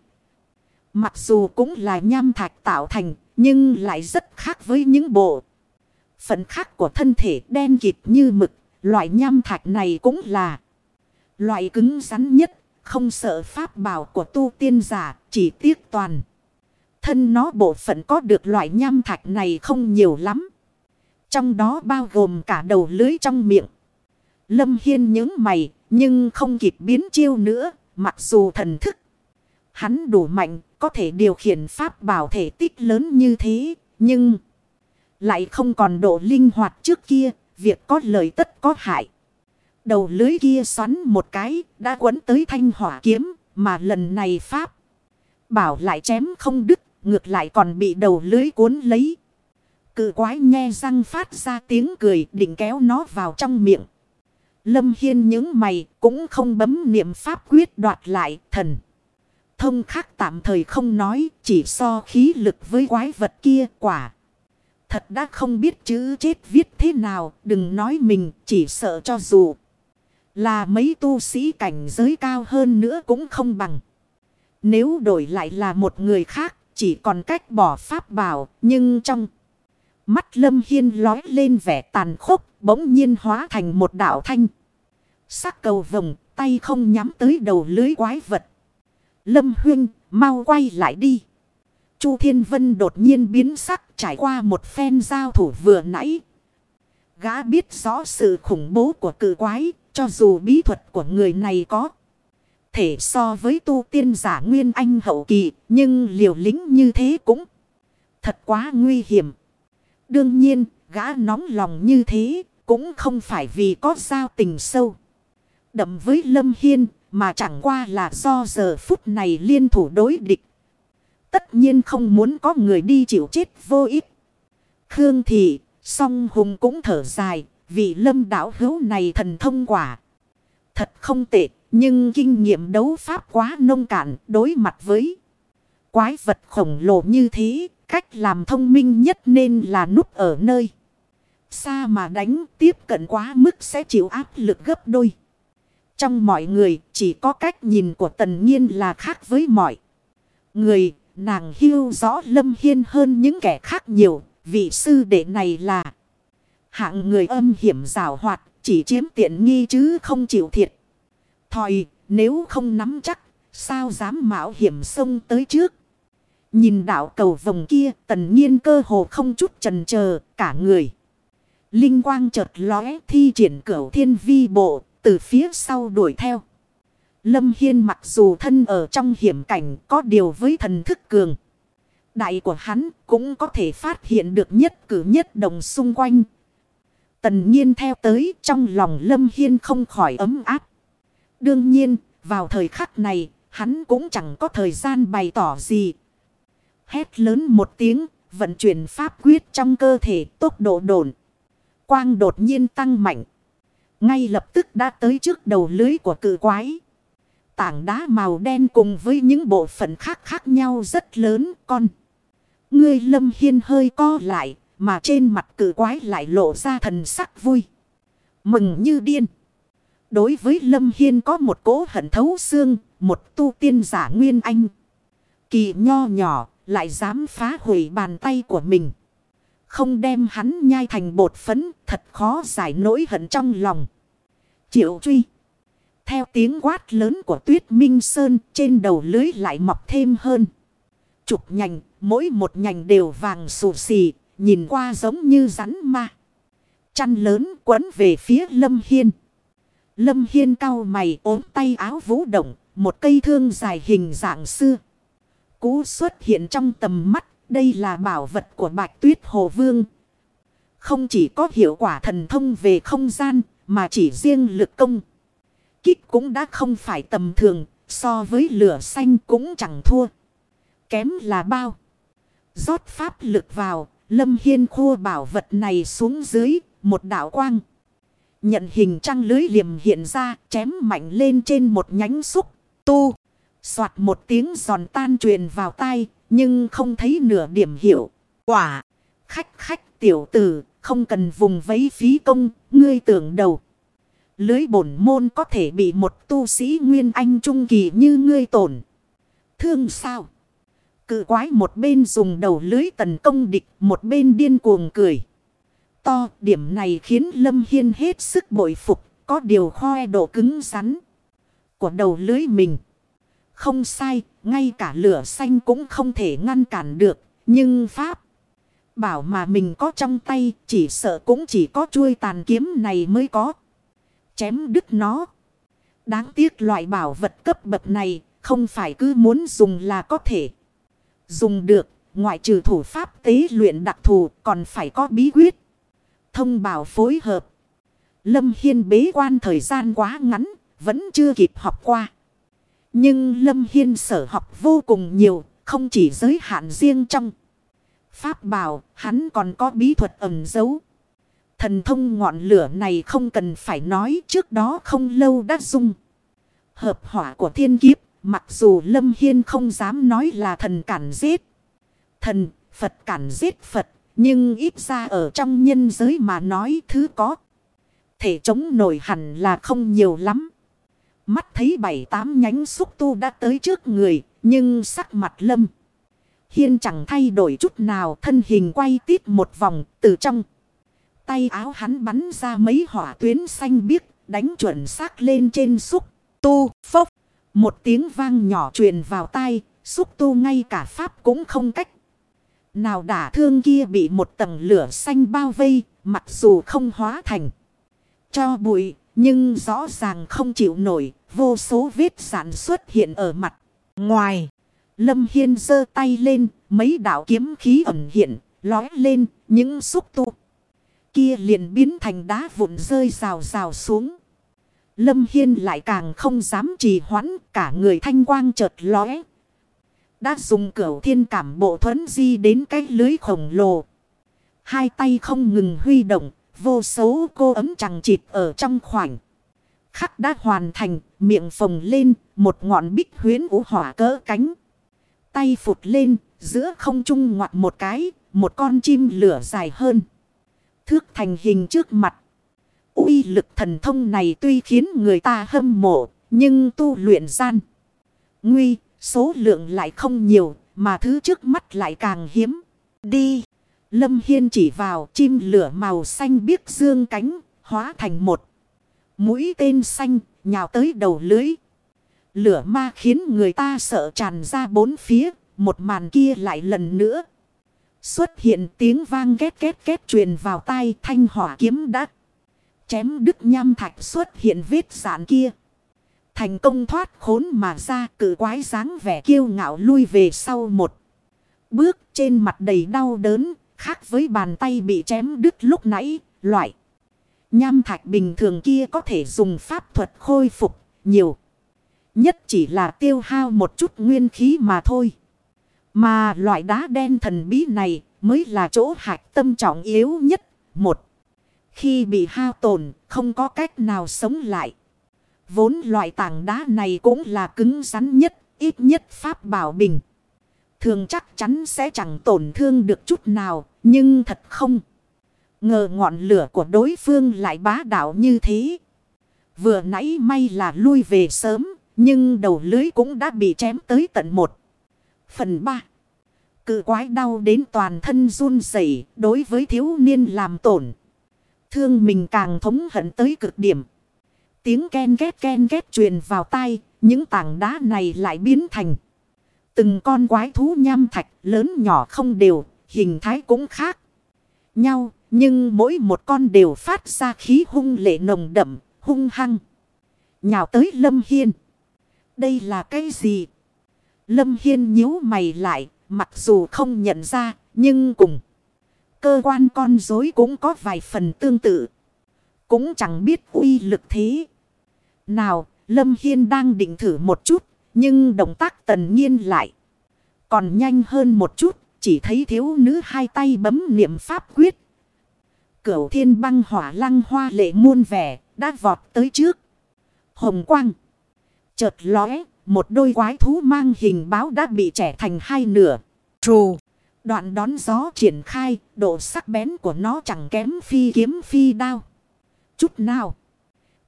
Mặc dù cũng là nham thạch tạo thành, nhưng lại rất khác với những bộ. Phận khác của thân thể đen kịt như mực, loại nham thạch này cũng là loại cứng rắn nhất, không sợ pháp bảo của tu tiên giả, chỉ tiếc toàn. Thân nó bộ phận có được loại nham thạch này không nhiều lắm. Trong đó bao gồm cả đầu lưới trong miệng. Lâm Hiên những mày, nhưng không kịp biến chiêu nữa, mặc dù thần thức. Hắn đủ mạnh, có thể điều khiển pháp bảo thể tích lớn như thế, nhưng... Lại không còn độ linh hoạt trước kia, việc có lợi tất có hại. Đầu lưới kia xoắn một cái, đã quấn tới thanh hỏa kiếm, mà lần này Pháp. Bảo lại chém không đứt, ngược lại còn bị đầu lưới cuốn lấy. Cự quái nghe răng phát ra tiếng cười định kéo nó vào trong miệng. Lâm Hiên những mày cũng không bấm niệm pháp quyết đoạt lại thần. Thông khác tạm thời không nói chỉ so khí lực với quái vật kia quả. Thật đã không biết chữ chết viết thế nào, đừng nói mình chỉ sợ cho dù là mấy tu sĩ cảnh giới cao hơn nữa cũng không bằng. Nếu đổi lại là một người khác, chỉ còn cách bỏ pháp bảo, nhưng trong mắt Lâm Hiên lói lên vẻ tàn khốc, bỗng nhiên hóa thành một đạo thanh. Sắc cầu vồng, tay không nhắm tới đầu lưới quái vật. Lâm Huyên, mau quay lại đi. Chu Thiên Vân đột nhiên biến sắc trải qua một phen giao thủ vừa nãy. Gã biết rõ sự khủng bố của cự quái, cho dù bí thuật của người này có thể so với tu tiên giả nguyên anh hậu kỳ, nhưng liều lính như thế cũng thật quá nguy hiểm. Đương nhiên, gã nóng lòng như thế, cũng không phải vì có giao tình sâu. Đậm với Lâm Hiên, mà chẳng qua là do giờ phút này liên thủ đối địch. Tất nhiên không muốn có người đi chịu chết vô ích. Khương Thị, song Hùng cũng thở dài, vì lâm đảo hữu này thần thông quả. Thật không tệ, nhưng kinh nghiệm đấu pháp quá nông cạn đối mặt với quái vật khổng lồ như thế. Cách làm thông minh nhất nên là núp ở nơi. Xa mà đánh tiếp cận quá mức sẽ chịu áp lực gấp đôi. Trong mọi người, chỉ có cách nhìn của tần nhiên là khác với mọi người. Nàng hiêu rõ lâm hiên hơn những kẻ khác nhiều. Vị sư đệ này là hạng người âm hiểm rào hoạt. Chỉ chiếm tiện nghi chứ không chịu thiệt. Thòi, nếu không nắm chắc, sao dám mạo hiểm sông tới trước. Nhìn đảo cầu vòng kia tần nhiên cơ hồ không chút trần chờ cả người. Linh quang chợt lóe thi triển cửu thiên vi bộ từ phía sau đuổi theo. Lâm Hiên mặc dù thân ở trong hiểm cảnh có điều với thần thức cường. Đại của hắn cũng có thể phát hiện được nhất cử nhất đồng xung quanh. Tần nhiên theo tới trong lòng Lâm Hiên không khỏi ấm áp. Đương nhiên, vào thời khắc này, hắn cũng chẳng có thời gian bày tỏ gì. Hét lớn một tiếng, vận chuyển pháp quyết trong cơ thể tốc độ đồn. Quang đột nhiên tăng mạnh. Ngay lập tức đã tới trước đầu lưới của cự quái. Tảng đá màu đen cùng với những bộ phận khác khác nhau rất lớn con. người lâm hiên hơi co lại mà trên mặt cự quái lại lộ ra thần sắc vui. Mừng như điên. Đối với lâm hiên có một cố hận thấu xương, một tu tiên giả nguyên anh. Kỳ nho nhỏ lại dám phá hủy bàn tay của mình. Không đem hắn nhai thành bột phấn thật khó giải nỗi hận trong lòng. Triệu truy. Theo tiếng quát lớn của tuyết minh sơn trên đầu lưới lại mọc thêm hơn. Chục nhành, mỗi một nhành đều vàng sù xì, nhìn qua giống như rắn ma. Chăn lớn quấn về phía Lâm Hiên. Lâm Hiên cao mày ốm tay áo vũ động, một cây thương dài hình dạng xưa. Cú xuất hiện trong tầm mắt, đây là bảo vật của Bạch Tuyết Hồ Vương. Không chỉ có hiệu quả thần thông về không gian, mà chỉ riêng lực công. Kích cũng đã không phải tầm thường, so với lửa xanh cũng chẳng thua. Kém là bao. rót pháp lực vào, Lâm Hiên khua bảo vật này xuống dưới, một đạo quang. Nhận hình trăng lưới liềm hiện ra, chém mạnh lên trên một nhánh xúc, tu. Soạt một tiếng giòn tan truyền vào tai, nhưng không thấy nửa điểm hiệu. Quả, khách khách tiểu tử, không cần vùng vấy phí công, ngươi tưởng đầu. Lưới bổn môn có thể bị một tu sĩ nguyên anh trung kỳ như ngươi tổn. Thương sao? Cự quái một bên dùng đầu lưới tấn công địch, một bên điên cuồng cười. To, điểm này khiến Lâm Hiên hết sức bội phục, có điều khoe độ cứng rắn của đầu lưới mình. Không sai, ngay cả lửa xanh cũng không thể ngăn cản được. Nhưng Pháp bảo mà mình có trong tay chỉ sợ cũng chỉ có chuôi tàn kiếm này mới có. Chém đứt nó. Đáng tiếc loại bảo vật cấp bậc này không phải cứ muốn dùng là có thể. Dùng được, ngoại trừ thủ pháp tế luyện đặc thù còn phải có bí quyết. Thông bảo phối hợp. Lâm Hiên bế quan thời gian quá ngắn, vẫn chưa kịp học qua. Nhưng Lâm Hiên sở học vô cùng nhiều, không chỉ giới hạn riêng trong. Pháp bảo, hắn còn có bí thuật ẩn giấu. Thần thông ngọn lửa này không cần phải nói trước đó không lâu đã dung. Hợp hỏa của thiên kiếp, mặc dù Lâm Hiên không dám nói là thần cản giết. Thần, Phật cản giết Phật, nhưng ít ra ở trong nhân giới mà nói thứ có. Thể chống nổi hẳn là không nhiều lắm. Mắt thấy bảy tám nhánh xúc tu đã tới trước người, nhưng sắc mặt lâm. Hiên chẳng thay đổi chút nào thân hình quay tít một vòng từ trong. Tay áo hắn bắn ra mấy hỏa tuyến xanh biếc, đánh chuẩn xác lên trên xúc tu, phốc. Một tiếng vang nhỏ truyền vào tai, xúc tu ngay cả pháp cũng không cách. nào đả thương kia bị một tầng lửa xanh bao vây, mặc dù không hóa thành cho bụi, nhưng rõ ràng không chịu nổi, vô số vết sản xuất hiện ở mặt. Ngoài, Lâm Hiên giơ tay lên, mấy đạo kiếm khí ẩn hiện, lói lên, những xúc tu. Kia liền biến thành đá vụn rơi rào rào xuống. Lâm Hiên lại càng không dám trì hoãn, cả người thanh quang chợt lóe. Đã dùng cửu thiên cảm bộ thuấn di đến cái lưới khổng lồ. Hai tay không ngừng huy động, vô số cô ấm chẳng chịt ở trong khoảnh. Khắc đã hoàn thành, miệng phồng lên, một ngọn bích huyến ủ hỏa cỡ cánh. Tay phụt lên, giữa không trung ngoặt một cái, một con chim lửa dài hơn. Thước thành hình trước mặt. uy lực thần thông này tuy khiến người ta hâm mộ, nhưng tu luyện gian. Nguy, số lượng lại không nhiều, mà thứ trước mắt lại càng hiếm. Đi! Lâm Hiên chỉ vào chim lửa màu xanh biếc dương cánh, hóa thành một. Mũi tên xanh, nhào tới đầu lưới. Lửa ma khiến người ta sợ tràn ra bốn phía, một màn kia lại lần nữa. Xuất hiện tiếng vang két két két truyền vào tai thanh hỏa kiếm đắt. Chém đứt nham thạch xuất hiện vết sản kia. Thành công thoát khốn mà ra cử quái dáng vẻ kiêu ngạo lui về sau một. Bước trên mặt đầy đau đớn, khác với bàn tay bị chém đứt lúc nãy, loại. Nham thạch bình thường kia có thể dùng pháp thuật khôi phục nhiều. Nhất chỉ là tiêu hao một chút nguyên khí mà thôi. Mà loại đá đen thần bí này mới là chỗ hạch tâm trọng yếu nhất. Một. Khi bị hao tổn không có cách nào sống lại. Vốn loại tảng đá này cũng là cứng rắn nhất, ít nhất pháp bảo bình. Thường chắc chắn sẽ chẳng tổn thương được chút nào, nhưng thật không. Ngờ ngọn lửa của đối phương lại bá đạo như thế. Vừa nãy may là lui về sớm, nhưng đầu lưới cũng đã bị chém tới tận một. Phần 3. Cự quái đau đến toàn thân run rẩy đối với thiếu niên làm tổn. Thương mình càng thống hận tới cực điểm. Tiếng ken két ken két truyền vào tai, những tảng đá này lại biến thành. Từng con quái thú nham thạch lớn nhỏ không đều, hình thái cũng khác nhau, nhưng mỗi một con đều phát ra khí hung lệ nồng đậm, hung hăng. Nhào tới Lâm Hiên. Đây là cái gì? Lâm Hiên nhíu mày lại, mặc dù không nhận ra, nhưng cùng. Cơ quan con dối cũng có vài phần tương tự. Cũng chẳng biết uy lực thế. Nào, Lâm Hiên đang định thử một chút, nhưng động tác tần nhiên lại. Còn nhanh hơn một chút, chỉ thấy thiếu nữ hai tay bấm niệm pháp quyết. Cửu thiên băng hỏa lăng hoa lệ muôn vẻ, đã vọt tới trước. Hồng quang. Chợt lóe, một đôi quái thú mang hình báo đã bị trẻ thành hai nửa. Trù. Đoạn đón gió triển khai, độ sắc bén của nó chẳng kém phi kiếm phi đao. Chút nào.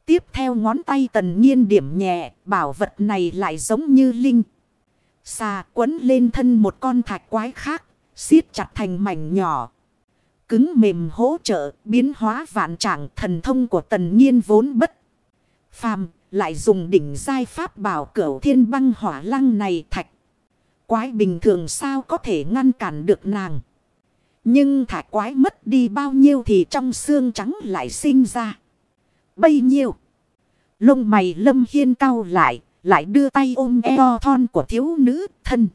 Tiếp theo ngón tay tần nhiên điểm nhẹ, bảo vật này lại giống như linh. Xà quấn lên thân một con thạch quái khác, siết chặt thành mảnh nhỏ. Cứng mềm hỗ trợ, biến hóa vạn trạng thần thông của tần nhiên vốn bất. Phàm, lại dùng đỉnh giai pháp bảo cửu thiên băng hỏa lăng này thạch. Quái bình thường sao có thể ngăn cản được nàng. Nhưng thạch quái mất đi bao nhiêu thì trong xương trắng lại sinh ra. Bây nhiêu. Lông mày lâm hiên cao lại, lại đưa tay ôm eo thon của thiếu nữ thân.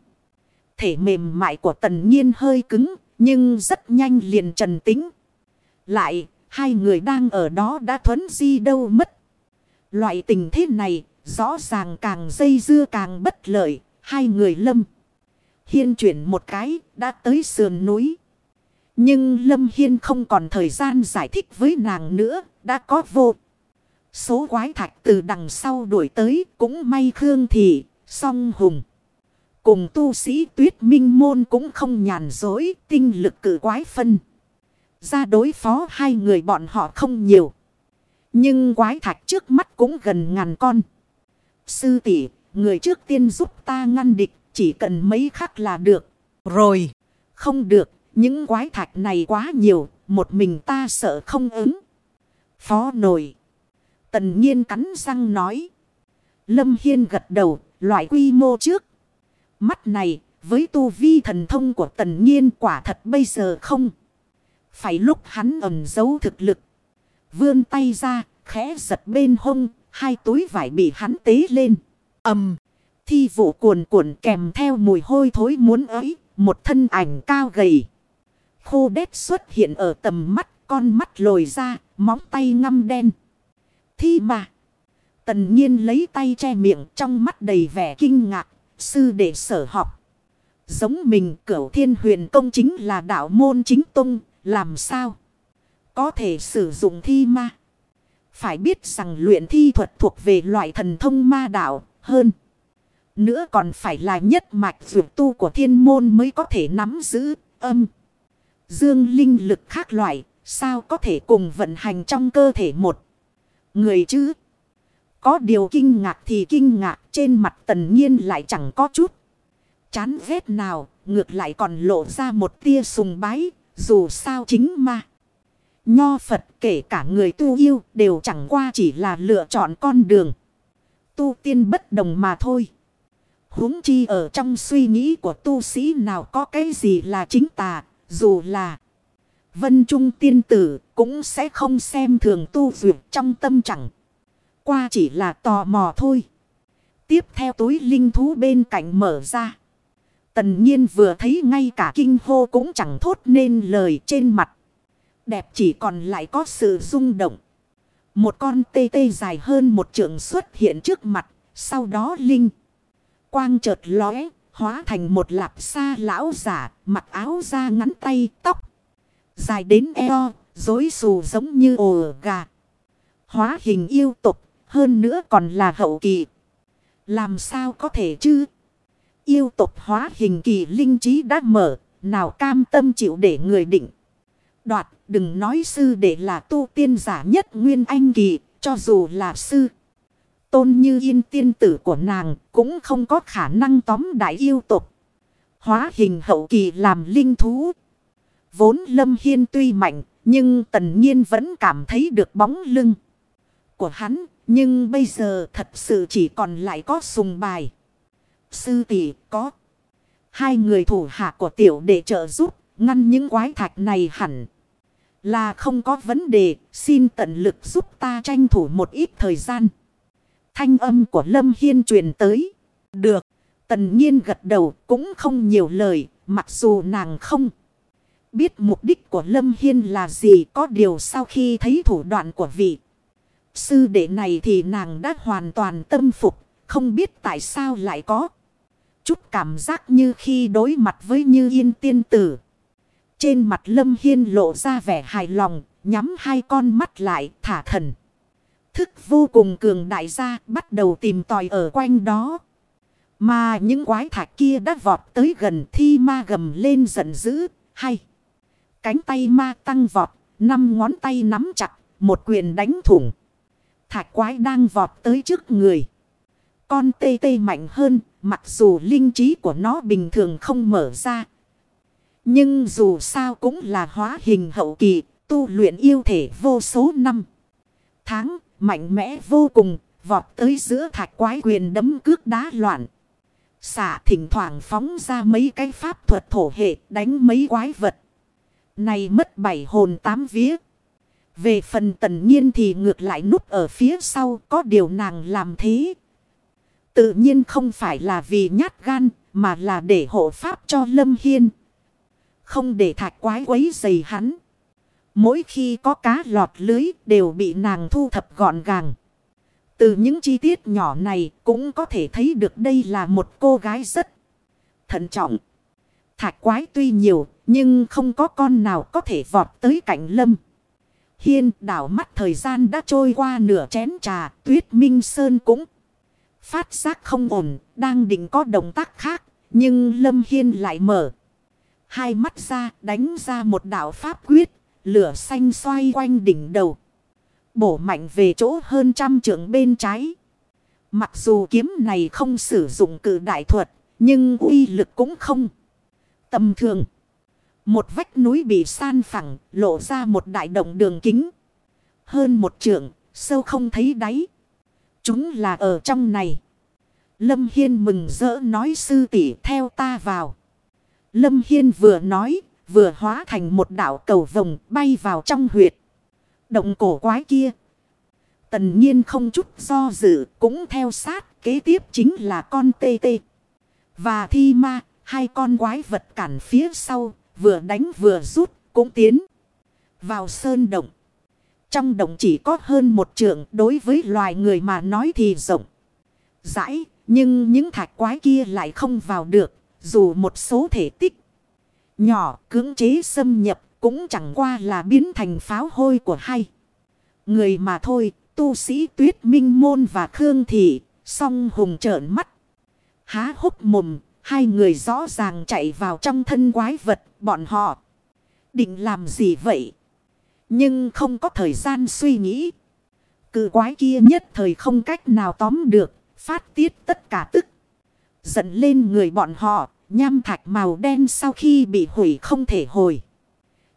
Thể mềm mại của tần nhiên hơi cứng, nhưng rất nhanh liền trần tính. Lại, hai người đang ở đó đã thuấn di đâu mất. Loại tình thế này, rõ ràng càng dây dưa càng bất lợi, hai người lâm. Hiên chuyển một cái, đã tới sườn núi. Nhưng Lâm Hiên không còn thời gian giải thích với nàng nữa, đã có vô. Số quái thạch từ đằng sau đuổi tới cũng may Khương Thị, song hùng. Cùng tu sĩ tuyết minh môn cũng không nhàn dối tinh lực cử quái phân. Ra đối phó hai người bọn họ không nhiều. Nhưng quái thạch trước mắt cũng gần ngàn con. Sư tỷ người trước tiên giúp ta ngăn địch, chỉ cần mấy khắc là được. Rồi, không được, những quái thạch này quá nhiều, một mình ta sợ không ứng. Phó nổi. Tần nhiên cắn răng nói. Lâm Hiên gật đầu, loại quy mô trước. Mắt này, Với tu vi thần thông của tần nhiên quả thật bây giờ không. Phải lúc hắn ẩn giấu thực lực. Vươn tay ra, khẽ giật bên hông, hai túi vải bị hắn tế lên. ầm Thi vụ cuồn cuộn kèm theo mùi hôi thối muốn ấy, một thân ảnh cao gầy. Khô đét xuất hiện ở tầm mắt, con mắt lồi ra, móng tay ngăm đen. Thi mà. Tần nhiên lấy tay che miệng trong mắt đầy vẻ kinh ngạc, sư đệ sở học. Giống mình cửu thiên huyền công chính là đạo môn chính tông, làm sao? Có thể sử dụng thi ma. Phải biết rằng luyện thi thuật thuộc về loại thần thông ma đạo hơn. Nữa còn phải là nhất mạch vượt tu của thiên môn mới có thể nắm giữ âm. Dương linh lực khác loại, sao có thể cùng vận hành trong cơ thể một người chứ? Có điều kinh ngạc thì kinh ngạc trên mặt tần nhiên lại chẳng có chút. Chán ghét nào, ngược lại còn lộ ra một tia sùng bái, dù sao chính mà. Nho Phật kể cả người tu yêu đều chẳng qua chỉ là lựa chọn con đường. Tu tiên bất đồng mà thôi. huống chi ở trong suy nghĩ của tu sĩ nào có cái gì là chính tà, dù là vân trung tiên tử cũng sẽ không xem thường tu vượt trong tâm chẳng. Qua chỉ là tò mò thôi. Tiếp theo túi linh thú bên cạnh mở ra. Tần nhiên vừa thấy ngay cả kinh hô cũng chẳng thốt nên lời trên mặt. Đẹp chỉ còn lại có sự rung động. Một con tê tê dài hơn một trượng xuất hiện trước mặt. Sau đó linh. Quang chợt lóe. Hóa thành một lạp xa lão giả. Mặc áo da ngắn tay, tóc. Dài đến eo. Dối xù giống như ồ gà. Hóa hình yêu tục. Hơn nữa còn là hậu kỳ. Làm sao có thể chứ? Yêu tục hóa hình kỳ linh trí đã mở. Nào cam tâm chịu để người định. Đoạt, đừng nói sư để là tu tiên giả nhất nguyên anh kỳ. Cho dù là sư. Tôn như yên tiên tử của nàng cũng không có khả năng tóm đại yêu tục. Hóa hình hậu kỳ làm linh thú. Vốn lâm hiên tuy mạnh. Nhưng tần nhiên vẫn cảm thấy được bóng lưng của hắn. Nhưng bây giờ thật sự chỉ còn lại có sùng bài. Sư tỷ, có. Hai người thủ hạ của tiểu để trợ giúp. Ngăn những quái thạch này hẳn. Là không có vấn đề. Xin tận lực giúp ta tranh thủ một ít thời gian. Thanh âm của Lâm Hiên truyền tới. Được. Tần nhiên gật đầu cũng không nhiều lời. Mặc dù nàng không. Biết mục đích của Lâm Hiên là gì. Có điều sau khi thấy thủ đoạn của vị. Sư đệ này thì nàng đã hoàn toàn tâm phục. Không biết tại sao lại có. Chút cảm giác như khi đối mặt với như yên tiên tử. Trên mặt lâm hiên lộ ra vẻ hài lòng. Nhắm hai con mắt lại, thả thần. Thức vô cùng cường đại ra, bắt đầu tìm tòi ở quanh đó. Mà những quái thạch kia đã vọt tới gần thi ma gầm lên giận dữ. Hay. Cánh tay ma tăng vọt. Năm ngón tay nắm chặt. Một quyền đánh thủng. Thạch quái đang vọt tới trước người. Con tê tê mạnh hơn, mặc dù linh trí của nó bình thường không mở ra. Nhưng dù sao cũng là hóa hình hậu kỳ, tu luyện yêu thể vô số năm. Tháng, mạnh mẽ vô cùng, vọt tới giữa thạch quái quyền đấm cước đá loạn. xả thỉnh thoảng phóng ra mấy cái pháp thuật thổ hệ đánh mấy quái vật. Này mất bảy hồn tám vía. Về phần tần nhiên thì ngược lại núp ở phía sau, có điều nàng làm thế. Tự nhiên không phải là vì nhát gan, mà là để hộ pháp cho Lâm Hiên. Không để thạch quái quấy dày hắn. Mỗi khi có cá lọt lưới đều bị nàng thu thập gọn gàng. Từ những chi tiết nhỏ này cũng có thể thấy được đây là một cô gái rất thận trọng. Thạch quái tuy nhiều nhưng không có con nào có thể vọt tới cạnh lâm. Hiên đảo mắt thời gian đã trôi qua nửa chén trà, tuyết minh sơn cũng phát giác không ổn, đang định có động tác khác, nhưng Lâm Hiên lại mở. Hai mắt ra đánh ra một đạo pháp quyết, lửa xanh xoay quanh đỉnh đầu. Bổ mạnh về chỗ hơn trăm trượng bên trái. Mặc dù kiếm này không sử dụng cử đại thuật, nhưng uy lực cũng không tầm thường. Một vách núi bị san phẳng, lộ ra một đại động đường kính. Hơn một trượng, sâu không thấy đáy. Chúng là ở trong này. Lâm Hiên mừng rỡ nói sư tỷ theo ta vào. Lâm Hiên vừa nói, vừa hóa thành một đảo cầu vồng bay vào trong huyệt. Động cổ quái kia. Tần nhiên không chút do dự, cũng theo sát, kế tiếp chính là con tê tê. Và thi ma, hai con quái vật cản phía sau, vừa đánh vừa rút, cũng tiến vào sơn động. Trong động chỉ có hơn một trượng đối với loài người mà nói thì rộng. Rãi, nhưng những thạch quái kia lại không vào được, dù một số thể tích nhỏ cưỡng chế xâm nhập cũng chẳng qua là biến thành pháo hôi của hai. Người mà thôi, tu sĩ tuyết minh môn và khương thị, song hùng trợn mắt. Há hốc mồm, hai người rõ ràng chạy vào trong thân quái vật, bọn họ. Định làm gì vậy? Nhưng không có thời gian suy nghĩ. Cự quái kia nhất thời không cách nào tóm được, phát tiết tất cả tức. Giận lên người bọn họ, nham thạch màu đen sau khi bị hủy không thể hồi.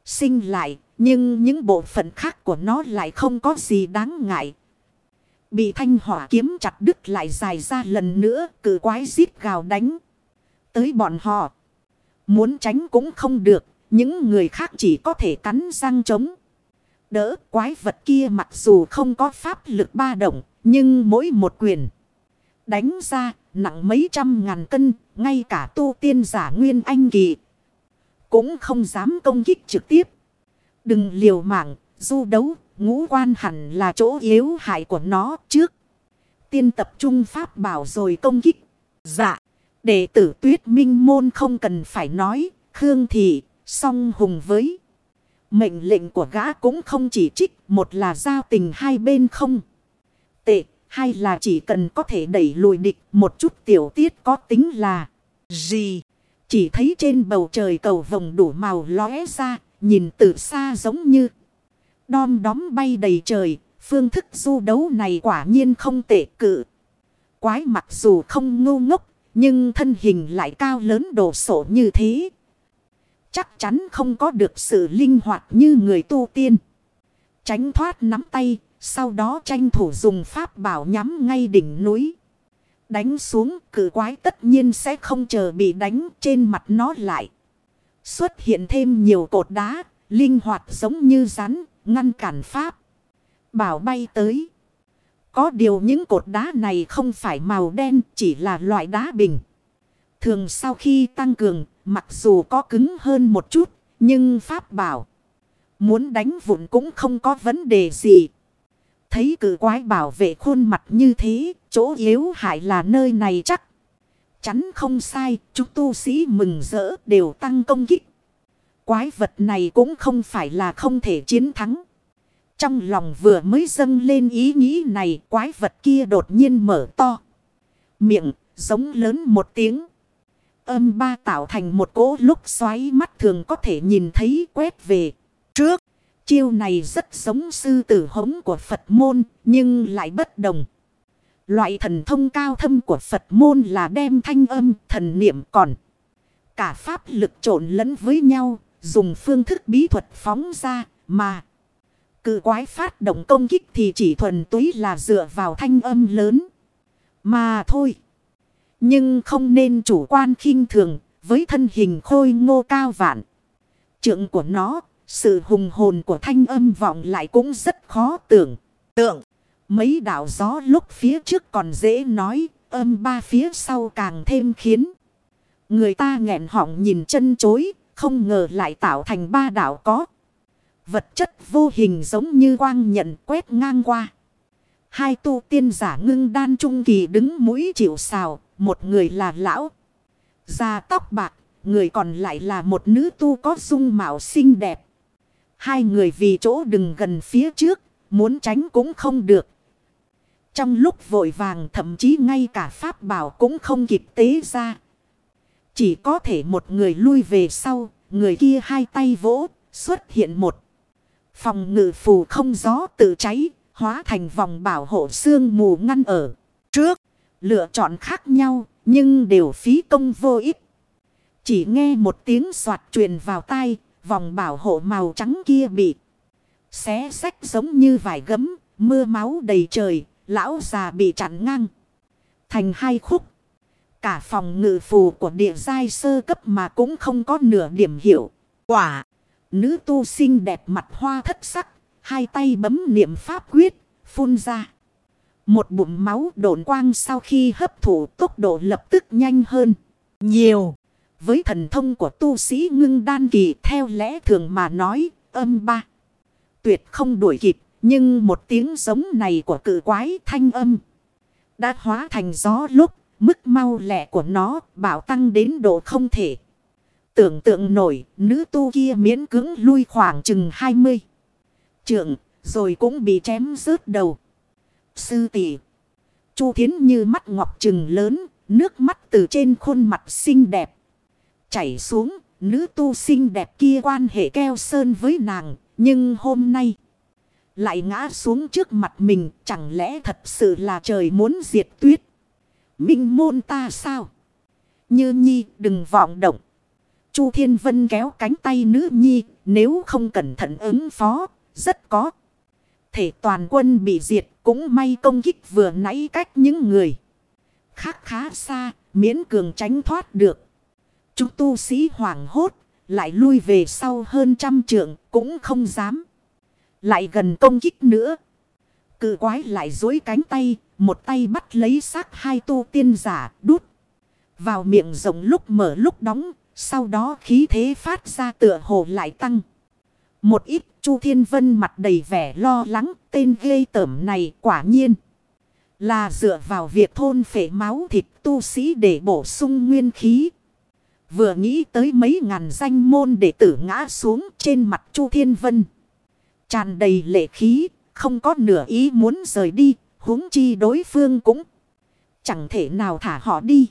Sinh lại, nhưng những bộ phận khác của nó lại không có gì đáng ngại. Bị thanh hỏa kiếm chặt đứt lại dài ra lần nữa, cử quái giết gào đánh. Tới bọn họ. Muốn tránh cũng không được, những người khác chỉ có thể cắn răng chống Đỡ quái vật kia mặc dù không có pháp lực ba động, nhưng mỗi một quyền. Đánh ra nặng mấy trăm ngàn cân, ngay cả tu tiên giả nguyên anh kỳ. Cũng không dám công kích trực tiếp. Đừng liều mạng, du đấu, ngũ quan hẳn là chỗ yếu hại của nó trước. Tiên tập trung pháp bảo rồi công kích. Dạ, đệ tử tuyết minh môn không cần phải nói, Khương Thị, song hùng với. Mệnh lệnh của gã cũng không chỉ trích, một là giao tình hai bên không. Tệ, hay là chỉ cần có thể đẩy lùi địch một chút tiểu tiết có tính là gì. Chỉ thấy trên bầu trời cầu vồng đủ màu lóe ra, nhìn từ xa giống như đom đóm bay đầy trời. Phương thức du đấu này quả nhiên không tệ cự. Quái mặc dù không ngu ngốc, nhưng thân hình lại cao lớn đồ sổ như thế. Chắc chắn không có được sự linh hoạt như người tu tiên. Tránh thoát nắm tay, sau đó tranh thủ dùng pháp bảo nhắm ngay đỉnh núi. Đánh xuống cử quái tất nhiên sẽ không chờ bị đánh trên mặt nó lại. Xuất hiện thêm nhiều cột đá, linh hoạt giống như rắn, ngăn cản pháp. Bảo bay tới. Có điều những cột đá này không phải màu đen, chỉ là loại đá bình. Thường sau khi tăng cường, mặc dù có cứng hơn một chút, nhưng pháp bảo. Muốn đánh vụn cũng không có vấn đề gì. Thấy cử quái bảo vệ khuôn mặt như thế, chỗ yếu hại là nơi này chắc. Chắn không sai, chúng tu sĩ mừng rỡ đều tăng công kích. Quái vật này cũng không phải là không thể chiến thắng. Trong lòng vừa mới dâng lên ý nghĩ này, quái vật kia đột nhiên mở to. Miệng, giống lớn một tiếng. Âm ba tạo thành một cỗ lúc xoáy mắt thường có thể nhìn thấy quét về. Trước. Chiêu này rất giống sư tử hống của Phật môn, nhưng lại bất đồng. Loại thần thông cao thâm của Phật môn là đem thanh âm, thần niệm còn. Cả pháp lực trộn lẫn với nhau, dùng phương thức bí thuật phóng ra, mà. Cự quái phát động công kích thì chỉ thuần túy là dựa vào thanh âm lớn. Mà thôi. Nhưng không nên chủ quan khinh thường, với thân hình khôi ngô cao vạn. Trượng của nó sự hùng hồn của thanh âm vọng lại cũng rất khó tưởng. Tượng, mấy đảo gió lúc phía trước còn dễ nói, âm ba phía sau càng thêm khiến. Người ta nghẹn họng nhìn chân chối, không ngờ lại tạo thành ba đảo có. Vật chất vô hình giống như quang nhận quét ngang qua. Hai tu tiên giả ngưng đan trung kỳ đứng mũi chịu xào, một người là lão. Da tóc bạc, người còn lại là một nữ tu có dung mạo xinh đẹp. Hai người vì chỗ đừng gần phía trước, muốn tránh cũng không được. Trong lúc vội vàng thậm chí ngay cả pháp bảo cũng không kịp tế ra. Chỉ có thể một người lui về sau, người kia hai tay vỗ, xuất hiện một. Phòng ngự phù không gió tự cháy, hóa thành vòng bảo hộ xương mù ngăn ở. Trước, lựa chọn khác nhau, nhưng đều phí công vô ích. Chỉ nghe một tiếng soạt truyền vào tai, Vòng bảo hộ màu trắng kia bị xé sách giống như vải gấm, mưa máu đầy trời, lão già bị chặn ngang. Thành hai khúc. Cả phòng ngự phù của địa giai sơ cấp mà cũng không có nửa điểm hiệu. Quả. Nữ tu sinh đẹp mặt hoa thất sắc. Hai tay bấm niệm pháp quyết. Phun ra. Một bụng máu độn quang sau khi hấp thụ tốc độ lập tức nhanh hơn. Nhiều. Với thần thông của tu sĩ ngưng đan kỳ theo lẽ thường mà nói, âm ba. Tuyệt không đuổi kịp. Nhưng một tiếng giống này của cự quái thanh âm. Đã hóa thành gió lúc. Mức mau lẹ của nó bảo tăng đến độ không thể. Tưởng tượng nổi, nữ tu kia miễn cứng lui khoảng chừng 20. Trượng, rồi cũng bị chém rớt đầu. Sư tỷ, Chu Thiến như mắt ngọc trừng lớn. Nước mắt từ trên khuôn mặt xinh đẹp. Chảy xuống. Nữ tu xinh đẹp kia quan hệ keo sơn với nàng. Nhưng hôm nay. Lại ngã xuống trước mặt mình. Chẳng lẽ thật sự là trời muốn diệt tuyết. Minh môn ta sao? Như nhi, đừng vọng động. Chu Thiên Vân kéo cánh tay nữ nhi. Nếu không cẩn thận ứng phó. Rất có. Thể toàn quân bị diệt. Cũng may công kích vừa nãy cách những người. Khác khá xa. Miễn cường tránh thoát được. Chúng tu sĩ hoảng hốt. Lại lui về sau hơn trăm trượng. Cũng không dám. Lại gần công kích nữa. Cự quái lại dối cánh tay. Một tay bắt lấy xác hai tu tiên giả đút. Vào miệng rộng lúc mở lúc đóng. Sau đó khí thế phát ra tựa hồ lại tăng. Một ít Chu Thiên Vân mặt đầy vẻ lo lắng. Tên ghê tởm này quả nhiên. Là dựa vào việc thôn phệ máu thịt tu sĩ để bổ sung nguyên khí. Vừa nghĩ tới mấy ngàn danh môn đệ tử ngã xuống trên mặt Chu Thiên Vân. Tràn đầy lệ khí, không có nửa ý muốn rời đi, huống chi đối phương cũng chẳng thể nào thả họ đi.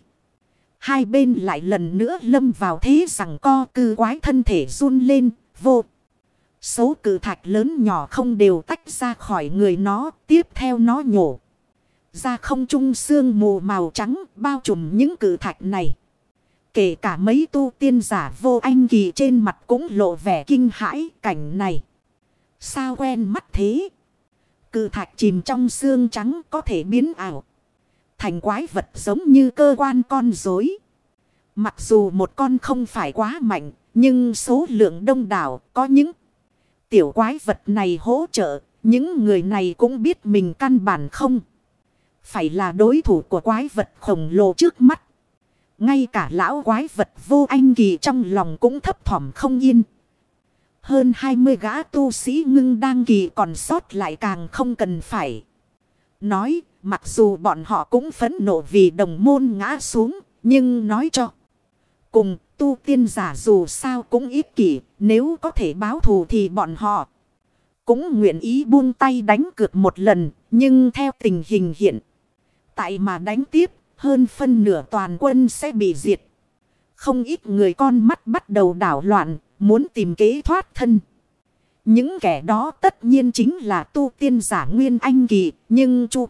Hai bên lại lần nữa lâm vào thế rằng co cư quái thân thể run lên, vô. Số cử thạch lớn nhỏ không đều tách ra khỏi người nó, tiếp theo nó nhổ. Ra không trung xương mù màu trắng bao trùm những cử thạch này. Kể cả mấy tu tiên giả vô anh kỳ trên mặt cũng lộ vẻ kinh hãi cảnh này. Sao quen mắt thế? Cự thạch chìm trong xương trắng có thể biến ảo. Thành quái vật giống như cơ quan con rối. Mặc dù một con không phải quá mạnh, nhưng số lượng đông đảo có những tiểu quái vật này hỗ trợ. Những người này cũng biết mình căn bản không. Phải là đối thủ của quái vật khổng lồ trước mắt. Ngay cả lão quái vật vô anh kỳ trong lòng cũng thấp thỏm không yên. Hơn 20 gã tu sĩ ngưng đang kỳ còn sót lại càng không cần phải. Nói, mặc dù bọn họ cũng phấn nộ vì đồng môn ngã xuống, nhưng nói cho. Cùng, tu tiên giả dù sao cũng ít kỷ, nếu có thể báo thù thì bọn họ cũng nguyện ý buông tay đánh cược một lần, nhưng theo tình hình hiện. Tại mà đánh tiếp, hơn phân nửa toàn quân sẽ bị diệt. Không ít người con mắt bắt đầu đảo loạn, muốn tìm kế thoát thân. Những kẻ đó tất nhiên chính là tu tiên giả nguyên anh kỳ, nhưng chu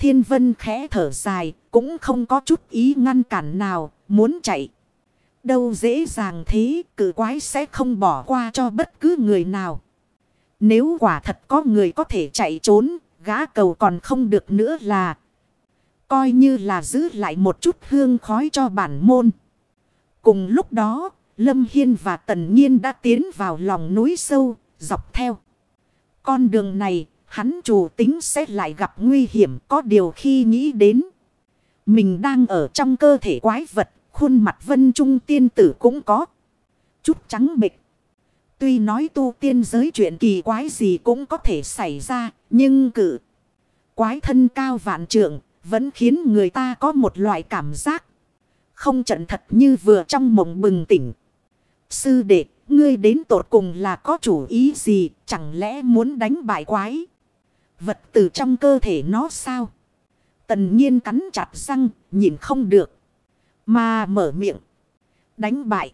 Thiên Vân khẽ thở dài, cũng không có chút ý ngăn cản nào, muốn chạy. Đâu dễ dàng thế, cử quái sẽ không bỏ qua cho bất cứ người nào. Nếu quả thật có người có thể chạy trốn, gã cầu còn không được nữa là coi như là giữ lại một chút hương khói cho bản môn. Cùng lúc đó, Lâm Hiên và Tần Nhiên đã tiến vào lòng núi sâu, dọc theo. Con đường này, hắn chủ tính sẽ lại gặp nguy hiểm có điều khi nghĩ đến. Mình đang ở trong cơ thể quái vật, khuôn mặt vân trung tiên tử cũng có. Chút trắng bịch. Tuy nói tu tiên giới chuyện kỳ quái gì cũng có thể xảy ra, nhưng cử quái thân cao vạn trượng vẫn khiến người ta có một loại cảm giác. Không trận thật như vừa trong mộng bừng tỉnh. Sư đệ, ngươi đến tột cùng là có chủ ý gì, chẳng lẽ muốn đánh bại quái? Vật từ trong cơ thể nó sao? Tần nhiên cắn chặt răng, nhìn không được. Mà mở miệng. Đánh bại.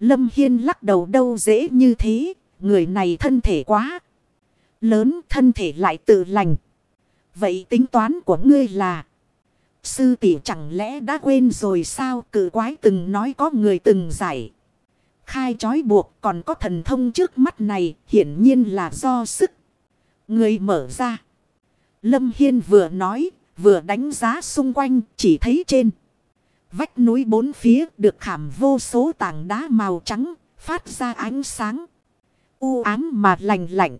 Lâm Hiên lắc đầu đâu dễ như thế, người này thân thể quá. Lớn thân thể lại tự lành. Vậy tính toán của ngươi là. Sư tỷ chẳng lẽ đã quên rồi sao cử quái từng nói có người từng giải khai trói buộc còn có thần thông trước mắt này hiển nhiên là do sức. Người mở ra. Lâm Hiên vừa nói vừa đánh giá xung quanh chỉ thấy trên. Vách núi bốn phía được khảm vô số tảng đá màu trắng, phát ra ánh sáng. U ám mà lành lạnh.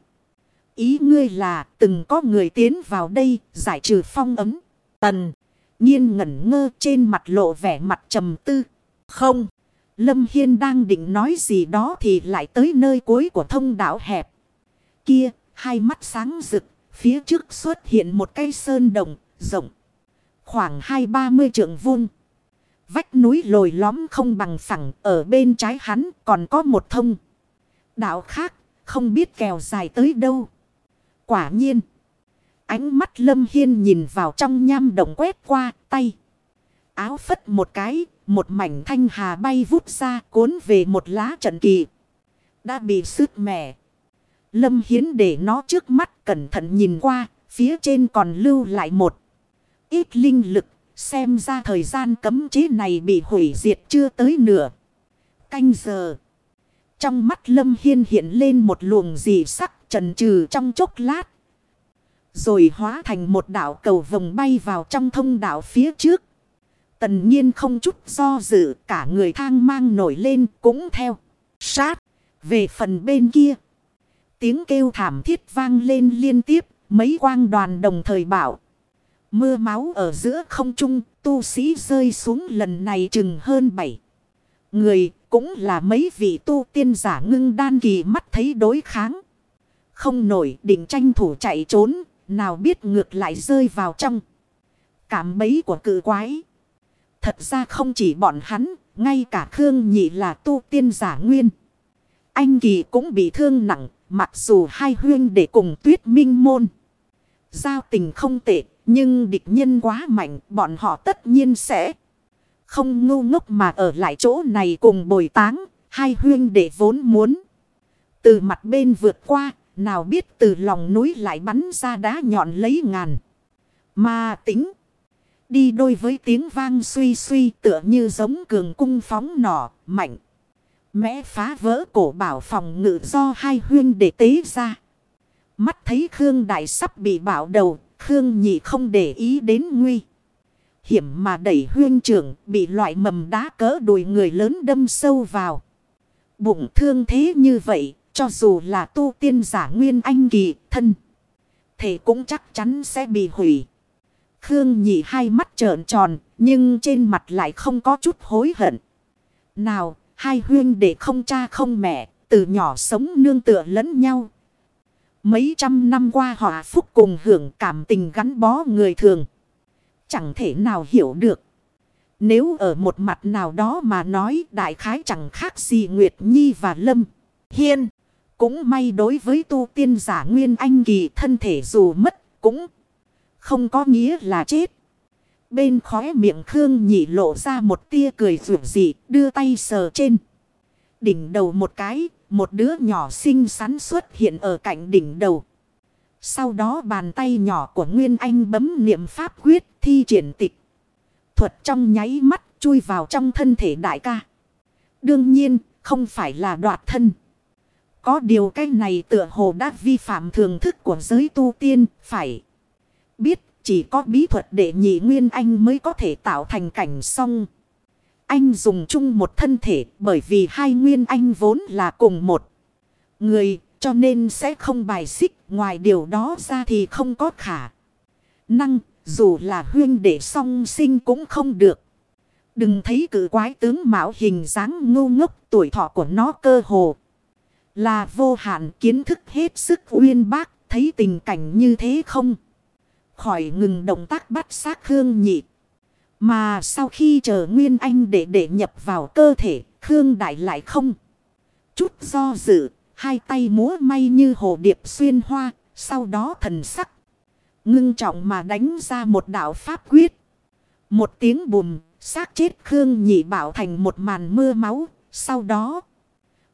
Ý ngươi là từng có người tiến vào đây giải trừ phong ấm. Tần, nhiên ngẩn ngơ trên mặt lộ vẻ mặt trầm tư. Không, Lâm Hiên đang định nói gì đó thì lại tới nơi cuối của thông đảo hẹp. Kia, hai mắt sáng rực, phía trước xuất hiện một cây sơn đồng, rộng. Khoảng hai ba mươi trượng vuông. Vách núi lồi lõm không bằng phẳng, ở bên trái hắn còn có một thông. Đạo khác, không biết kèo dài tới đâu. Quả nhiên. Ánh mắt Lâm Hiên nhìn vào trong nham động quét qua tay. Áo phất một cái, một mảnh thanh hà bay vút ra cuốn về một lá trận kỳ. Đã bị sứt mẻ. Lâm Hiến để nó trước mắt cẩn thận nhìn qua, phía trên còn lưu lại một ít linh lực. Xem ra thời gian cấm chế này bị hủy diệt chưa tới nửa. Canh giờ. Trong mắt Lâm Hiên hiện lên một luồng dị sắc trần trừ trong chốc lát. Rồi hóa thành một đảo cầu vồng bay vào trong thông đảo phía trước. Tần nhiên không chút do dự cả người thang mang nổi lên cũng theo. Sát. Về phần bên kia. Tiếng kêu thảm thiết vang lên liên tiếp. Mấy quang đoàn đồng thời bảo. Mưa máu ở giữa không trung. Tu sĩ rơi xuống lần này chừng hơn bảy. Người cũng là mấy vị tu tiên giả ngưng đan kỳ mắt thấy đối kháng. Không nổi định tranh thủ chạy trốn. Nào biết ngược lại rơi vào trong. Cảm bấy của cự quái. Thật ra không chỉ bọn hắn, ngay cả Khương Nhị là tu tiên giả nguyên. Anh Kỳ cũng bị thương nặng, mặc dù hai huyên để cùng tuyết minh môn. Giao tình không tệ, nhưng địch nhân quá mạnh, bọn họ tất nhiên sẽ không ngu ngốc mà ở lại chỗ này cùng bồi táng. Hai huyên để vốn muốn từ mặt bên vượt qua, nào biết từ lòng núi lại bắn ra đá nhọn lấy ngàn. Mà tính. Đi đôi với tiếng vang suy suy tựa như giống cường cung phóng nỏ, mạnh. Mẽ phá vỡ cổ bảo phòng ngự do hai huyên để tế ra. Mắt thấy Khương Đại sắp bị bảo đầu, Khương Nhị không để ý đến nguy. Hiểm mà đẩy huyên trưởng bị loại mầm đá cỡ đùi người lớn đâm sâu vào. Bụng thương thế như vậy, cho dù là tu tiên giả nguyên anh kỳ thân. Thể cũng chắc chắn sẽ bị hủy. Khương nhị hai mắt trợn tròn, nhưng trên mặt lại không có chút hối hận. Nào, hai huyên để không cha không mẹ, từ nhỏ sống nương tựa lẫn nhau. Mấy trăm năm qua họ phúc cùng hưởng cảm tình gắn bó người thường. Chẳng thể nào hiểu được. Nếu ở một mặt nào đó mà nói đại khái chẳng khác gì Nguyệt Nhi và Lâm Hiên. Cũng may đối với tu tiên giả Nguyên Anh Kỳ thân thể dù mất cũng không có nghĩa là chết. Bên khóe miệng Khương nhị lộ ra một tia cười rủ dị đưa tay sờ trên. Đỉnh đầu một cái, một đứa nhỏ xinh xắn xuất hiện ở cạnh đỉnh đầu. Sau đó bàn tay nhỏ của Nguyên Anh bấm niệm pháp quyết thi triển tịch. Thuật trong nháy mắt chui vào trong thân thể đại ca. Đương nhiên không phải là đoạt thân. Có điều cái này tựa hồ đã vi phạm thường thức của giới tu tiên, phải biết chỉ có bí thuật để nhị nguyên anh mới có thể tạo thành cảnh song. Anh dùng chung một thân thể bởi vì hai nguyên anh vốn là cùng một người cho nên sẽ không bài xích ngoài điều đó ra thì không có khả năng dù là huyên để song sinh cũng không được. Đừng thấy cử quái tướng mạo hình dáng ngu ngốc tuổi thọ của nó cơ hồ. Là vô hạn kiến thức hết sức uyên bác, thấy tình cảnh như thế không? Khỏi ngừng động tác bắt xác Khương nhị. Mà sau khi chờ Nguyên Anh để để nhập vào cơ thể, Khương Đại lại không. Chút do dự, hai tay múa may như hồ điệp xuyên hoa, sau đó thần sắc. Ngưng trọng mà đánh ra một đạo pháp quyết. Một tiếng bùm, xác chết Khương nhị bảo thành một màn mưa máu, sau đó...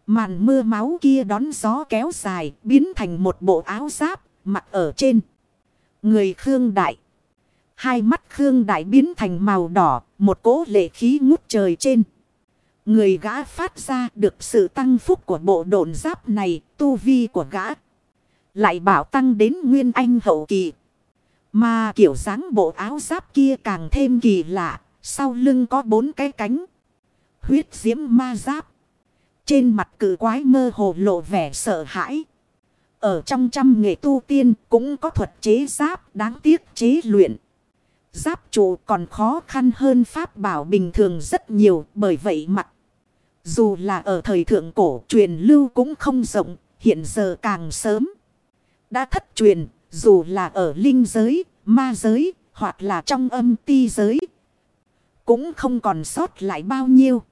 Màn mưa máu kia đón gió kéo dài, biến thành một bộ áo giáp, mặc ở trên. Người Khương Đại. Hai mắt Khương Đại biến thành màu đỏ, một cỗ lệ khí ngút trời trên. Người gã phát ra được sự tăng phúc của bộ độn giáp này, tu vi của gã. Lại bảo tăng đến nguyên anh hậu kỳ. Mà kiểu dáng bộ áo giáp kia càng thêm kỳ lạ, Sau lưng có bốn cái cánh. Huyết diễm ma giáp. Trên mặt cử quái mơ hồ lộ vẻ sợ hãi. Ở trong trăm nghệ tu tiên cũng có thuật chế giáp đáng tiếc chế luyện. Giáp trụ còn khó khăn hơn pháp bảo bình thường rất nhiều bởi vậy mặt. Dù là ở thời thượng cổ truyền lưu cũng không rộng, hiện giờ càng sớm. Đã thất truyền, dù là ở linh giới, ma giới, hoặc là trong âm ti giới. Cũng không còn sót lại bao nhiêu.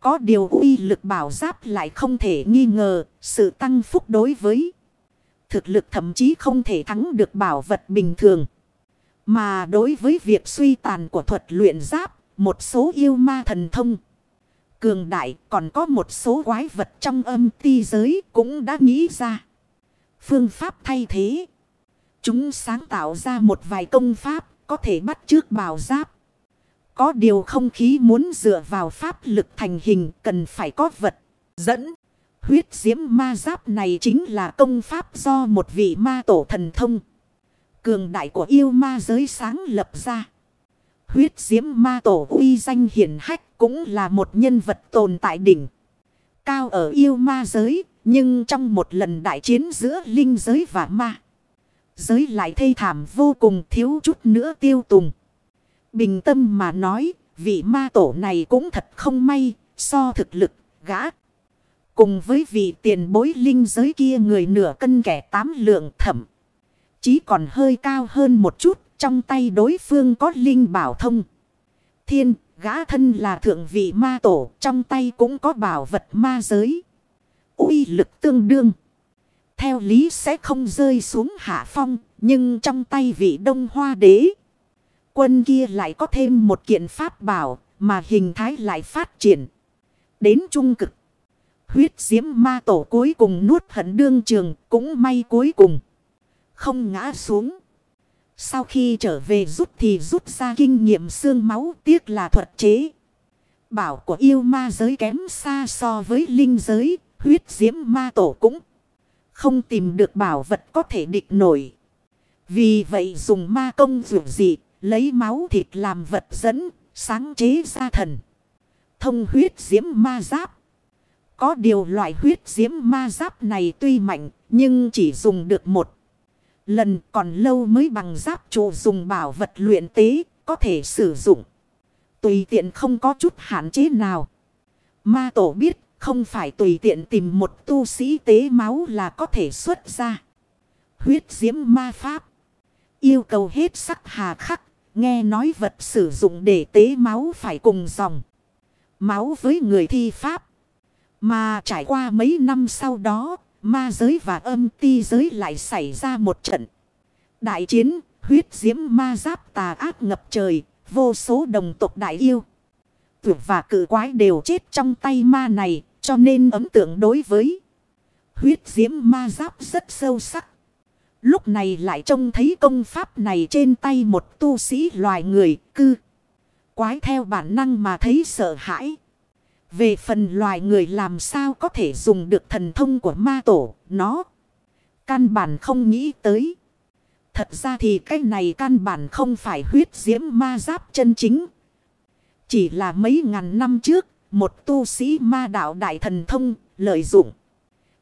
Có điều uy lực bảo giáp lại không thể nghi ngờ sự tăng phúc đối với. Thực lực thậm chí không thể thắng được bảo vật bình thường. Mà đối với việc suy tàn của thuật luyện giáp, một số yêu ma thần thông. Cường đại còn có một số quái vật trong âm ti giới cũng đã nghĩ ra. Phương pháp thay thế. Chúng sáng tạo ra một vài công pháp có thể bắt trước bào giáp. Có điều không khí muốn dựa vào pháp lực thành hình cần phải có vật dẫn. Huyết diễm ma giáp này chính là công pháp do một vị ma tổ thần thông. Cường đại của yêu ma giới sáng lập ra. Huyết diễm ma tổ uy danh hiển hách cũng là một nhân vật tồn tại đỉnh. Cao ở yêu ma giới, nhưng trong một lần đại chiến giữa linh giới và ma. Giới lại thê thảm vô cùng thiếu chút nữa tiêu tùng. Bình tâm mà nói, vị ma tổ này cũng thật không may, so thực lực, gã. Cùng với vị tiền bối linh giới kia người nửa cân kẻ tám lượng thẩm. Chỉ còn hơi cao hơn một chút, trong tay đối phương có linh bảo thông. Thiên, gã thân là thượng vị ma tổ, trong tay cũng có bảo vật ma giới. uy lực tương đương. Theo lý sẽ không rơi xuống hạ phong, nhưng trong tay vị đông hoa đế. Quân kia lại có thêm một kiện pháp bảo, mà hình thái lại phát triển. Đến trung cực. Huyết diễm ma tổ cuối cùng nuốt hận đương trường, cũng may cuối cùng. Không ngã xuống. Sau khi trở về rút thì rút ra kinh nghiệm xương máu tiếc là thuật chế. Bảo của yêu ma giới kém xa so với linh giới, huyết diễm ma tổ cũng không tìm được bảo vật có thể địch nổi. Vì vậy dùng ma công dù dị, lấy máu thịt làm vật dẫn, sáng chế ra thần. Thông huyết diễm ma giáp. Có điều loại huyết diễm ma giáp này tuy mạnh, nhưng chỉ dùng được một lần còn lâu mới bằng giáp trụ dùng bảo vật luyện tế, có thể sử dụng. Tùy tiện không có chút hạn chế nào. Ma tổ biết không phải tùy tiện tìm một tu sĩ tế máu là có thể xuất ra. Huyết diễm ma pháp. Yêu cầu hết sắc hà khắc. Nghe nói vật sử dụng để tế máu phải cùng dòng. Máu với người thi pháp. Mà trải qua mấy năm sau đó. Ma giới và âm ti giới lại xảy ra một trận. Đại chiến, huyết diễm ma giáp tà ác ngập trời, vô số đồng tộc đại yêu. Tuyệt và cử quái đều chết trong tay ma này, cho nên ấn tượng đối với huyết diễm ma giáp rất sâu sắc. Lúc này lại trông thấy công pháp này trên tay một tu sĩ loài người cư. Quái theo bản năng mà thấy sợ hãi. Về phần loài người làm sao có thể dùng được thần thông của ma tổ, nó căn bản không nghĩ tới. Thật ra thì cái này căn bản không phải huyết diễm ma giáp chân chính. Chỉ là mấy ngàn năm trước, một tu sĩ ma đạo đại thần thông, lợi dụng.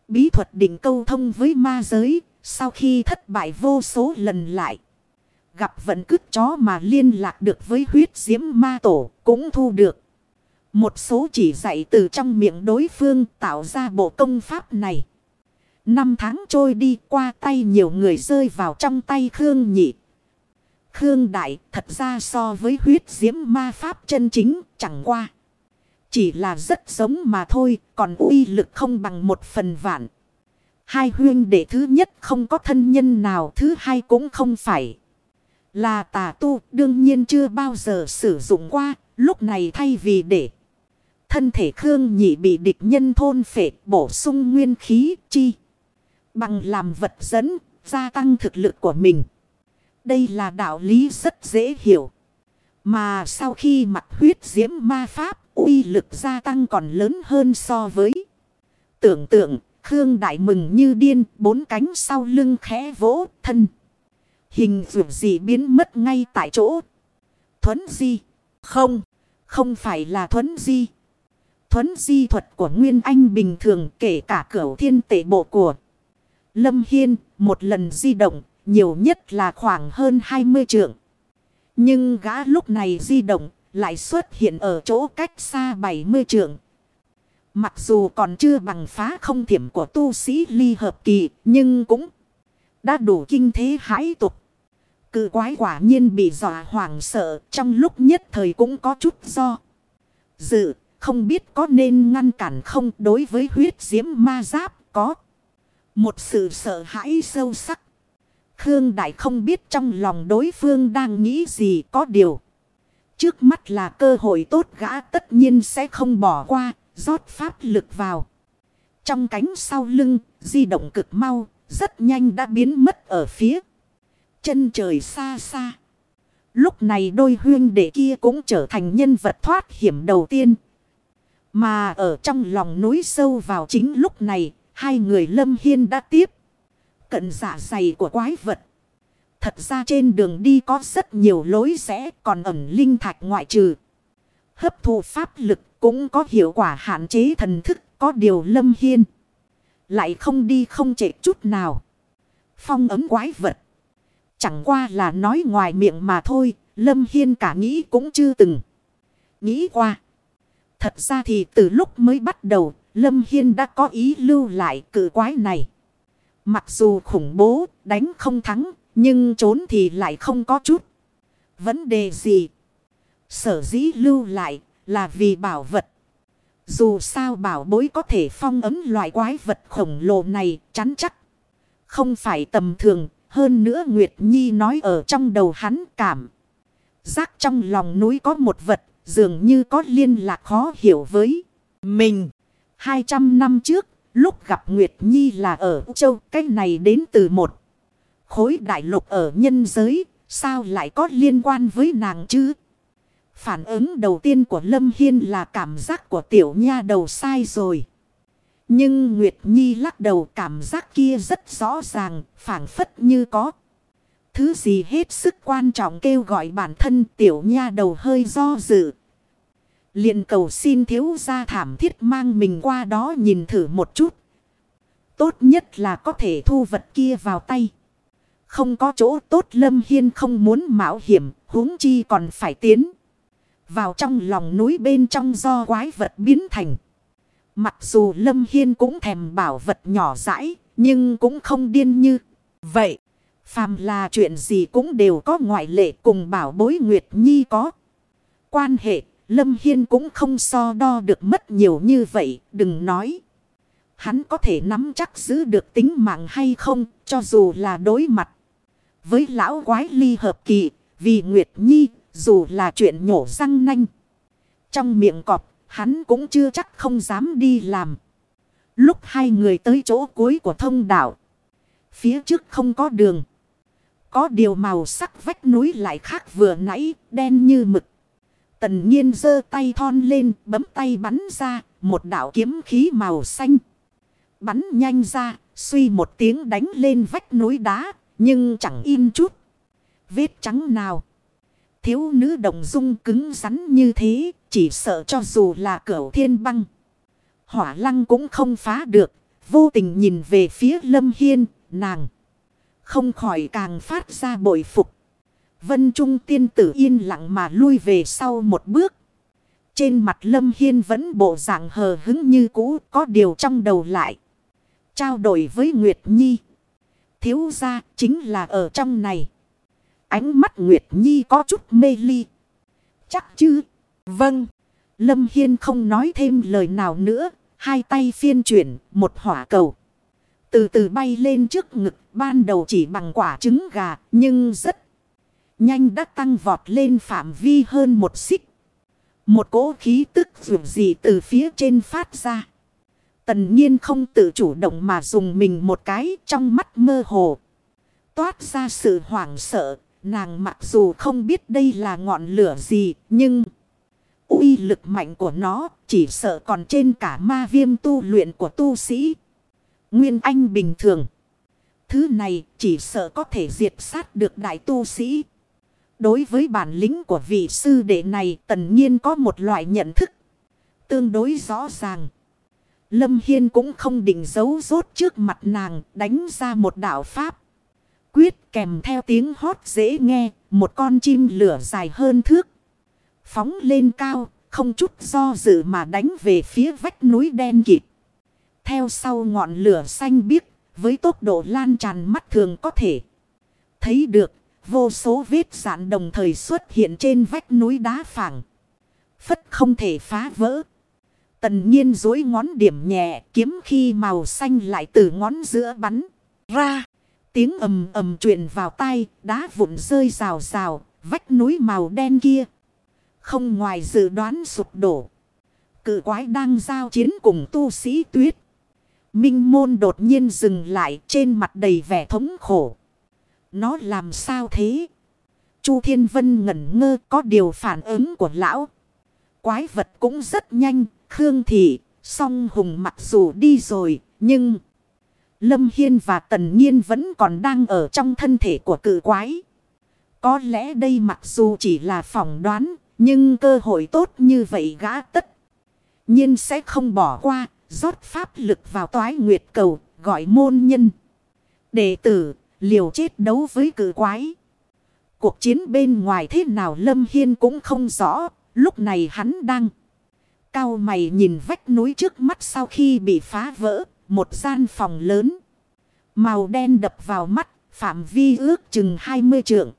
Bí thuật định câu thông với ma giới, sau khi thất bại vô số lần lại. Gặp vận cứt chó mà liên lạc được với huyết diễm ma tổ, cũng thu được. Một số chỉ dạy từ trong miệng đối phương tạo ra bộ công pháp này. Năm tháng trôi đi qua tay nhiều người rơi vào trong tay Khương Nhị. Khương Đại thật ra so với huyết diễm ma pháp chân chính chẳng qua. Chỉ là rất giống mà thôi, còn uy lực không bằng một phần vạn. Hai huyên đệ thứ nhất không có thân nhân nào, thứ hai cũng không phải. Là tà tu, đương nhiên chưa bao giờ sử dụng qua, lúc này thay vì để. Thân thể Khương Nhị bị địch nhân thôn phệ bổ sung nguyên khí chi. Bằng làm vật dẫn, gia tăng thực lực của mình. Đây là đạo lý rất dễ hiểu. Mà sau khi mặt huyết diễm ma pháp, uy lực gia tăng còn lớn hơn so với. Tưởng tượng, Khương Đại mừng như điên, bốn cánh sau lưng khẽ vỗ, thân. Hình vượt gì biến mất ngay tại chỗ. Thuấn di. Không, không phải là thuấn di. Thuấn di thuật của Nguyên Anh bình thường kể cả cửu thiên tệ bộ của Lâm Hiên, một lần di động, nhiều nhất là khoảng hơn 20 trượng. Nhưng gã lúc này di động lại xuất hiện ở chỗ cách xa 70 trượng. Mặc dù còn chưa bằng phá không thiểm của tu sĩ ly hợp kỳ, nhưng cũng đã đủ kinh thế hãi tục. Cự quái quả nhiên bị dọa hoảng sợ, trong lúc nhất thời cũng có chút do. Dự không biết có nên ngăn cản không đối với huyết diễm ma giáp có. Một sự sợ hãi sâu sắc. Khương Đại không biết trong lòng đối phương đang nghĩ gì có điều. Trước mắt là cơ hội tốt gã tất nhiên sẽ không bỏ qua, rót pháp lực vào. Trong cánh sau lưng, di động cực mau, rất nhanh đã biến mất ở phía. Chân trời xa xa. Lúc này đôi huyên đệ kia cũng trở thành nhân vật thoát hiểm đầu tiên. Mà ở trong lòng núi sâu vào chính lúc này, hai người lâm hiên đã tiếp. Cận giả dày của quái vật. Thật ra trên đường đi có rất nhiều lối rẽ còn ẩn linh thạch ngoại trừ. Hấp thụ pháp lực cũng có hiệu quả hạn chế thần thức có điều lâm hiên. Lại không đi không trễ chút nào. Phong ấm quái vật. Chẳng qua là nói ngoài miệng mà thôi. Lâm Hiên cả nghĩ cũng chưa từng. Nghĩ qua. Thật ra thì từ lúc mới bắt đầu. Lâm Hiên đã có ý lưu lại cử quái này. Mặc dù khủng bố, đánh không thắng. Nhưng trốn thì lại không có chút. Vấn đề gì? Sở dĩ lưu lại là vì bảo vật. Dù sao bảo bối có thể phong ấm loại quái vật khổng lồ này chắn chắc. Không phải tầm thường. Hơn nữa Nguyệt Nhi nói ở trong đầu hắn cảm. Giác trong lòng núi có một vật. Dường như có liên lạc khó hiểu với mình. 200 năm trước. Lúc gặp Nguyệt Nhi là ở châu. Cái này đến từ một khối đại lục ở nhân giới. Sao lại có liên quan với nàng chứ? Phản ứng đầu tiên của Lâm Hiên là cảm giác của tiểu nha đầu sai rồi. Nhưng Nguyệt Nhi lắc đầu cảm giác kia rất rõ ràng, phản phất như có. Thứ gì hết sức quan trọng kêu gọi bản thân tiểu nha đầu hơi do dự. liền cầu xin thiếu gia thảm thiết mang mình qua đó nhìn thử một chút. Tốt nhất là có thể thu vật kia vào tay. Không có chỗ tốt Lâm Hiên không muốn mạo hiểm, huống chi còn phải tiến. Vào trong lòng núi bên trong do quái vật biến thành. Mặc dù Lâm Hiên cũng thèm bảo vật nhỏ rãi, nhưng cũng không điên như. Vậy, phàm là chuyện gì cũng đều có ngoại lệ cùng bảo bối Nguyệt Nhi có. Quan hệ, Lâm Hiên cũng không so đo được mất nhiều như vậy, đừng nói. Hắn có thể nắm chắc giữ được tính mạng hay không, cho dù là đối mặt. Với lão quái ly hợp kỳ, vì Nguyệt Nhi dù là chuyện nhổ răng nanh. Trong miệng cọp, hắn cũng chưa chắc không dám đi làm. Lúc hai người tới chỗ cuối của thông đạo Phía trước không có đường. Có điều màu sắc vách núi lại khác vừa nãy, đen như mực. Tần nhiên giơ tay thon lên, bấm tay bắn ra, một đạo kiếm khí màu xanh. Bắn nhanh ra, suy một tiếng đánh lên vách núi đá, nhưng chẳng in chút. Vết trắng nào. Thiếu nữ đồng dung cứng rắn như thế, chỉ sợ cho dù là cửu thiên băng. Hỏa lăng cũng không phá được, vô tình nhìn về phía lâm hiên, nàng. Không khỏi càng phát ra bội phục. Vân Trung tiên tử yên lặng mà lui về sau một bước. Trên mặt lâm hiên vẫn bộ dạng hờ hứng như cũ, có điều trong đầu lại. Trao đổi với Nguyệt Nhi. Thiếu ra chính là ở trong này. Ánh mắt Nguyệt Nhi có chút mê ly. Chắc chứ? Vâng. Lâm Hiên không nói thêm lời nào nữa. Hai tay phiên chuyển một hỏa cầu. Từ từ bay lên trước ngực ban đầu chỉ bằng quả trứng gà. Nhưng rất nhanh đã tăng vọt lên phạm vi hơn một xích. Một cỗ khí tức dù gì từ phía trên phát ra. Tần nhiên không tự chủ động mà dùng mình một cái trong mắt mơ hồ. Toát ra sự hoảng sợ, Nàng mặc dù không biết đây là ngọn lửa gì, nhưng uy lực mạnh của nó chỉ sợ còn trên cả ma viêm tu luyện của tu sĩ. Nguyên Anh bình thường. Thứ này chỉ sợ có thể diệt sát được đại tu sĩ. Đối với bản lĩnh của vị sư đệ này tần nhiên có một loại nhận thức tương đối rõ ràng. Lâm Hiên cũng không định giấu rốt trước mặt nàng đánh ra một đạo pháp. Quyết kèm theo tiếng hót dễ nghe, một con chim lửa dài hơn thước. Phóng lên cao, không chút do dự mà đánh về phía vách núi đen kịt. Theo sau ngọn lửa xanh biếc, với tốc độ lan tràn mắt thường có thể. Thấy được, vô số vết sạn đồng thời xuất hiện trên vách núi đá phẳng. Phất không thể phá vỡ. Tần nhiên dối ngón điểm nhẹ kiếm khi màu xanh lại từ ngón giữa bắn ra. Tiếng ầm ầm truyền vào tay, đá vụn rơi rào rào, vách núi màu đen kia. Không ngoài dự đoán sụp đổ. Cự quái đang giao chiến cùng tu sĩ tuyết. Minh môn đột nhiên dừng lại trên mặt đầy vẻ thống khổ. Nó làm sao thế? Chu Thiên Vân ngẩn ngơ có điều phản ứng của lão. Quái vật cũng rất nhanh, Khương Thị, song hùng mặc dù đi rồi, nhưng... Lâm Hiên và Tần Nhiên vẫn còn đang ở trong thân thể của cự quái. Có lẽ đây mặc dù chỉ là phỏng đoán, nhưng cơ hội tốt như vậy gã tất. nhiên sẽ không bỏ qua, rót pháp lực vào toái nguyệt cầu, gọi môn nhân. Đệ tử, liều chết đấu với cử quái. Cuộc chiến bên ngoài thế nào Lâm Hiên cũng không rõ, lúc này hắn đang... Cao mày nhìn vách núi trước mắt sau khi bị phá vỡ, một gian phòng lớn. Màu đen đập vào mắt, phạm vi ước chừng 20 trượng.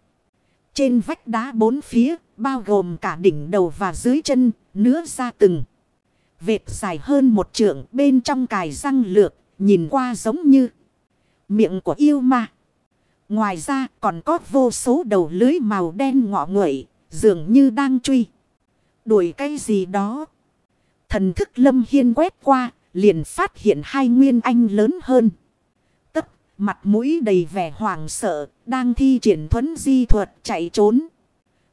Trên vách đá bốn phía, bao gồm cả đỉnh đầu và dưới chân, nứa ra từng. Vệt dài hơn một trượng bên trong cài răng lược, nhìn qua giống như miệng của yêu ma. Ngoài ra còn có vô số đầu lưới màu đen ngọ nguậy, dường như đang truy. Đuổi cái gì đó. Thần thức lâm hiên quét qua, liền phát hiện hai nguyên anh lớn hơn. Tất, mặt mũi đầy vẻ hoàng sợ, đang thi triển thuấn di thuật chạy trốn.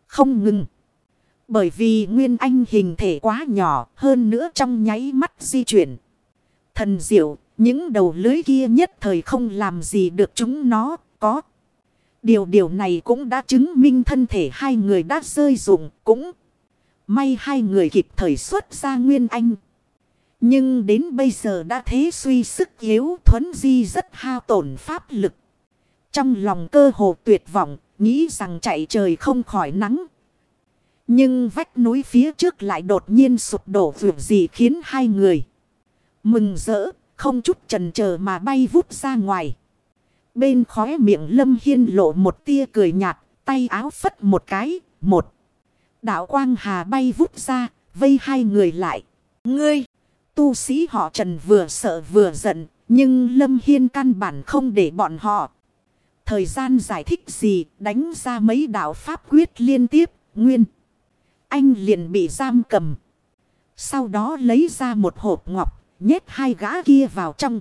Không ngừng. Bởi vì nguyên anh hình thể quá nhỏ hơn nữa trong nháy mắt di chuyển. Thần diệu, những đầu lưới kia nhất thời không làm gì được chúng nó, có. Điều điều này cũng đã chứng minh thân thể hai người đã rơi dụng, cũng may hai người kịp thời xuất ra nguyên anh. Nhưng đến bây giờ đã thế suy sức yếu thuấn di rất hao tổn pháp lực. Trong lòng cơ hồ tuyệt vọng, nghĩ rằng chạy trời không khỏi nắng. Nhưng vách núi phía trước lại đột nhiên sụp đổ vượt gì khiến hai người mừng rỡ, không chút trần chờ mà bay vút ra ngoài. Bên khóe miệng Lâm Hiên lộ một tia cười nhạt, tay áo phất một cái, một. Đạo quang hà bay vút ra, vây hai người lại. Ngươi, tu sĩ họ trần vừa sợ vừa giận, nhưng Lâm Hiên căn bản không để bọn họ. Thời gian giải thích gì, đánh ra mấy đạo pháp quyết liên tiếp, nguyên. Anh liền bị giam cầm. Sau đó lấy ra một hộp ngọc, nhét hai gã kia vào trong.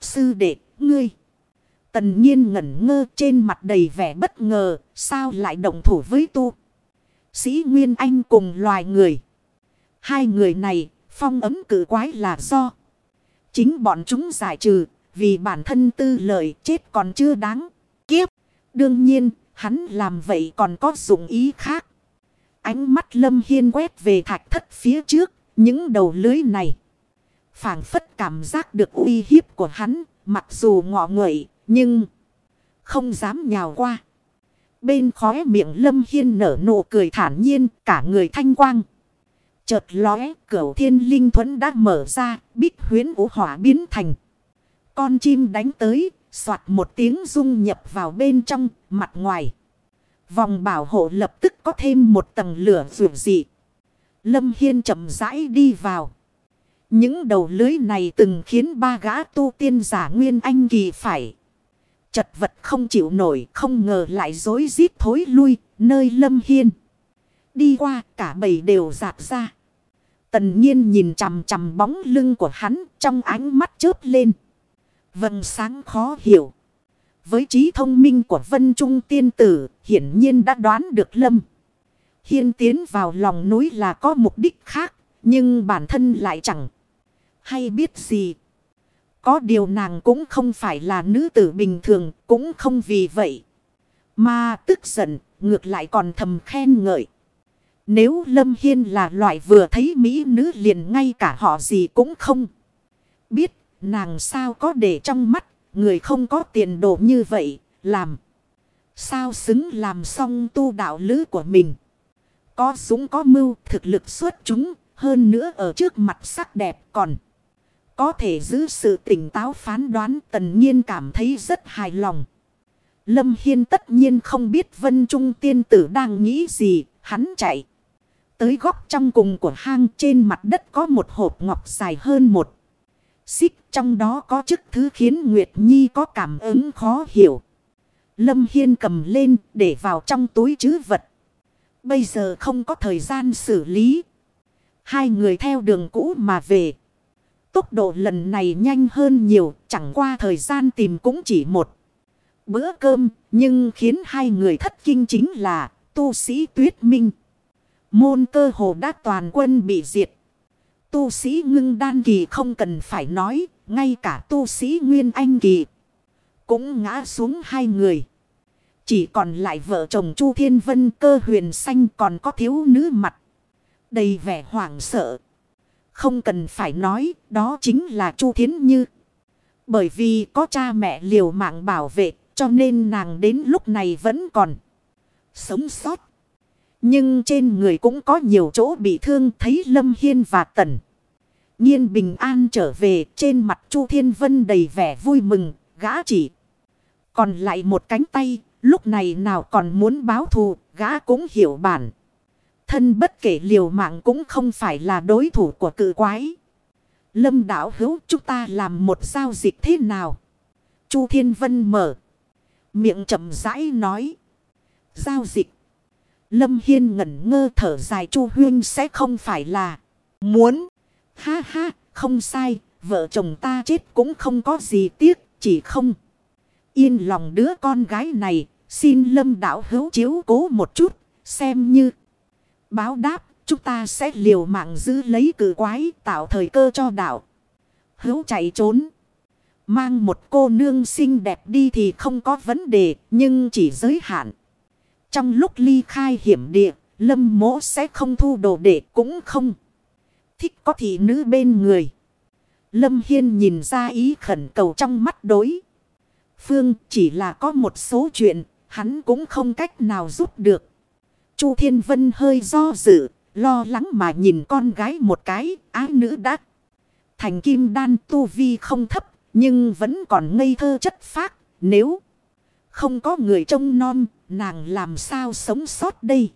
Sư đệ, ngươi. Tần nhiên ngẩn ngơ trên mặt đầy vẻ bất ngờ, sao lại động thủ với tu. Sĩ Nguyên Anh cùng loài người. Hai người này, phong ấm cử quái là do. Chính bọn chúng giải trừ, vì bản thân tư lợi chết còn chưa đáng. Kiếp, đương nhiên, hắn làm vậy còn có dụng ý khác. Ánh mắt lâm hiên quét về thạch thất phía trước, những đầu lưới này. phảng phất cảm giác được uy hiếp của hắn, mặc dù ngọ nguậy, nhưng không dám nhào qua. Bên khóe miệng Lâm Hiên nở nụ cười thản nhiên cả người thanh quang. Chợt lóe cửu thiên linh thuẫn đã mở ra bích huyến vũ hỏa biến thành. Con chim đánh tới soạt một tiếng rung nhập vào bên trong mặt ngoài. Vòng bảo hộ lập tức có thêm một tầng lửa rượu dị. Lâm Hiên chậm rãi đi vào. Những đầu lưới này từng khiến ba gã tu tiên giả nguyên anh kỳ phải. Chật vật không chịu nổi, không ngờ lại dối rít thối lui, nơi lâm hiên. Đi qua, cả bầy đều dạp ra. Tần nhiên nhìn chằm chằm bóng lưng của hắn, trong ánh mắt chớp lên. Vầng sáng khó hiểu. Với trí thông minh của vân trung tiên tử hiển nhiên đã đoán được lâm. Hiên tiến vào lòng núi là có mục đích khác. Nhưng bản thân lại chẳng hay biết gì. Có điều nàng cũng không phải là nữ tử bình thường, cũng không vì vậy. Mà tức giận, ngược lại còn thầm khen ngợi. Nếu Lâm Hiên là loại vừa thấy mỹ nữ liền ngay cả họ gì cũng không. Biết nàng sao có để trong mắt, người không có tiền đồ như vậy, làm. Sao xứng làm xong tu đạo lữ của mình. Có súng có mưu, thực lực xuất chúng, hơn nữa ở trước mặt sắc đẹp còn. Có thể giữ sự tỉnh táo phán đoán tần nhiên cảm thấy rất hài lòng. Lâm Hiên tất nhiên không biết Vân Trung tiên tử đang nghĩ gì, hắn chạy. Tới góc trong cùng của hang trên mặt đất có một hộp ngọc dài hơn một. Xích trong đó có chức thứ khiến Nguyệt Nhi có cảm ứng khó hiểu. Lâm Hiên cầm lên để vào trong túi chứ vật. Bây giờ không có thời gian xử lý. Hai người theo đường cũ mà về. Tốc độ lần này nhanh hơn nhiều, chẳng qua thời gian tìm cũng chỉ một bữa cơm, nhưng khiến hai người thất kinh chính là tu sĩ tuyết minh. Môn cơ hồ đã toàn quân bị diệt. Tu sĩ ngưng đan kỳ không cần phải nói, ngay cả tu sĩ nguyên anh kỳ cũng ngã xuống hai người. Chỉ còn lại vợ chồng Chu Thiên Vân cơ huyền xanh còn có thiếu nữ mặt. Đầy vẻ hoảng sợ. Không cần phải nói, đó chính là Chu Thiến Như. Bởi vì có cha mẹ liều mạng bảo vệ, cho nên nàng đến lúc này vẫn còn sống sót. Nhưng trên người cũng có nhiều chỗ bị thương thấy Lâm Hiên và Tần. Nhiên bình an trở về trên mặt Chu Thiên Vân đầy vẻ vui mừng, gã chỉ. Còn lại một cánh tay, lúc này nào còn muốn báo thù, gã cũng hiểu bản. Thân bất kể liều mạng cũng không phải là đối thủ của cự quái. Lâm đảo hữu chúng ta làm một giao dịch thế nào? Chu Thiên Vân mở. Miệng chậm rãi nói. Giao dịch. Lâm Hiên ngẩn ngơ thở dài Chu Huyên sẽ không phải là muốn. Ha ha, không sai, vợ chồng ta chết cũng không có gì tiếc, chỉ không. Yên lòng đứa con gái này, xin lâm đạo hữu chiếu cố một chút, xem như. Báo đáp, chúng ta sẽ liều mạng giữ lấy cử quái tạo thời cơ cho đạo. Hữu chạy trốn. Mang một cô nương xinh đẹp đi thì không có vấn đề, nhưng chỉ giới hạn. Trong lúc ly khai hiểm địa, lâm mỗ sẽ không thu đồ đệ cũng không. Thích có thị nữ bên người. Lâm Hiên nhìn ra ý khẩn cầu trong mắt đối. Phương chỉ là có một số chuyện, hắn cũng không cách nào giúp được. Chu Thiên Vân hơi do dự, lo lắng mà nhìn con gái một cái, ái nữ đã. Thành kim đan tu vi không thấp, nhưng vẫn còn ngây thơ chất phác, nếu không có người trông non, nàng làm sao sống sót đây.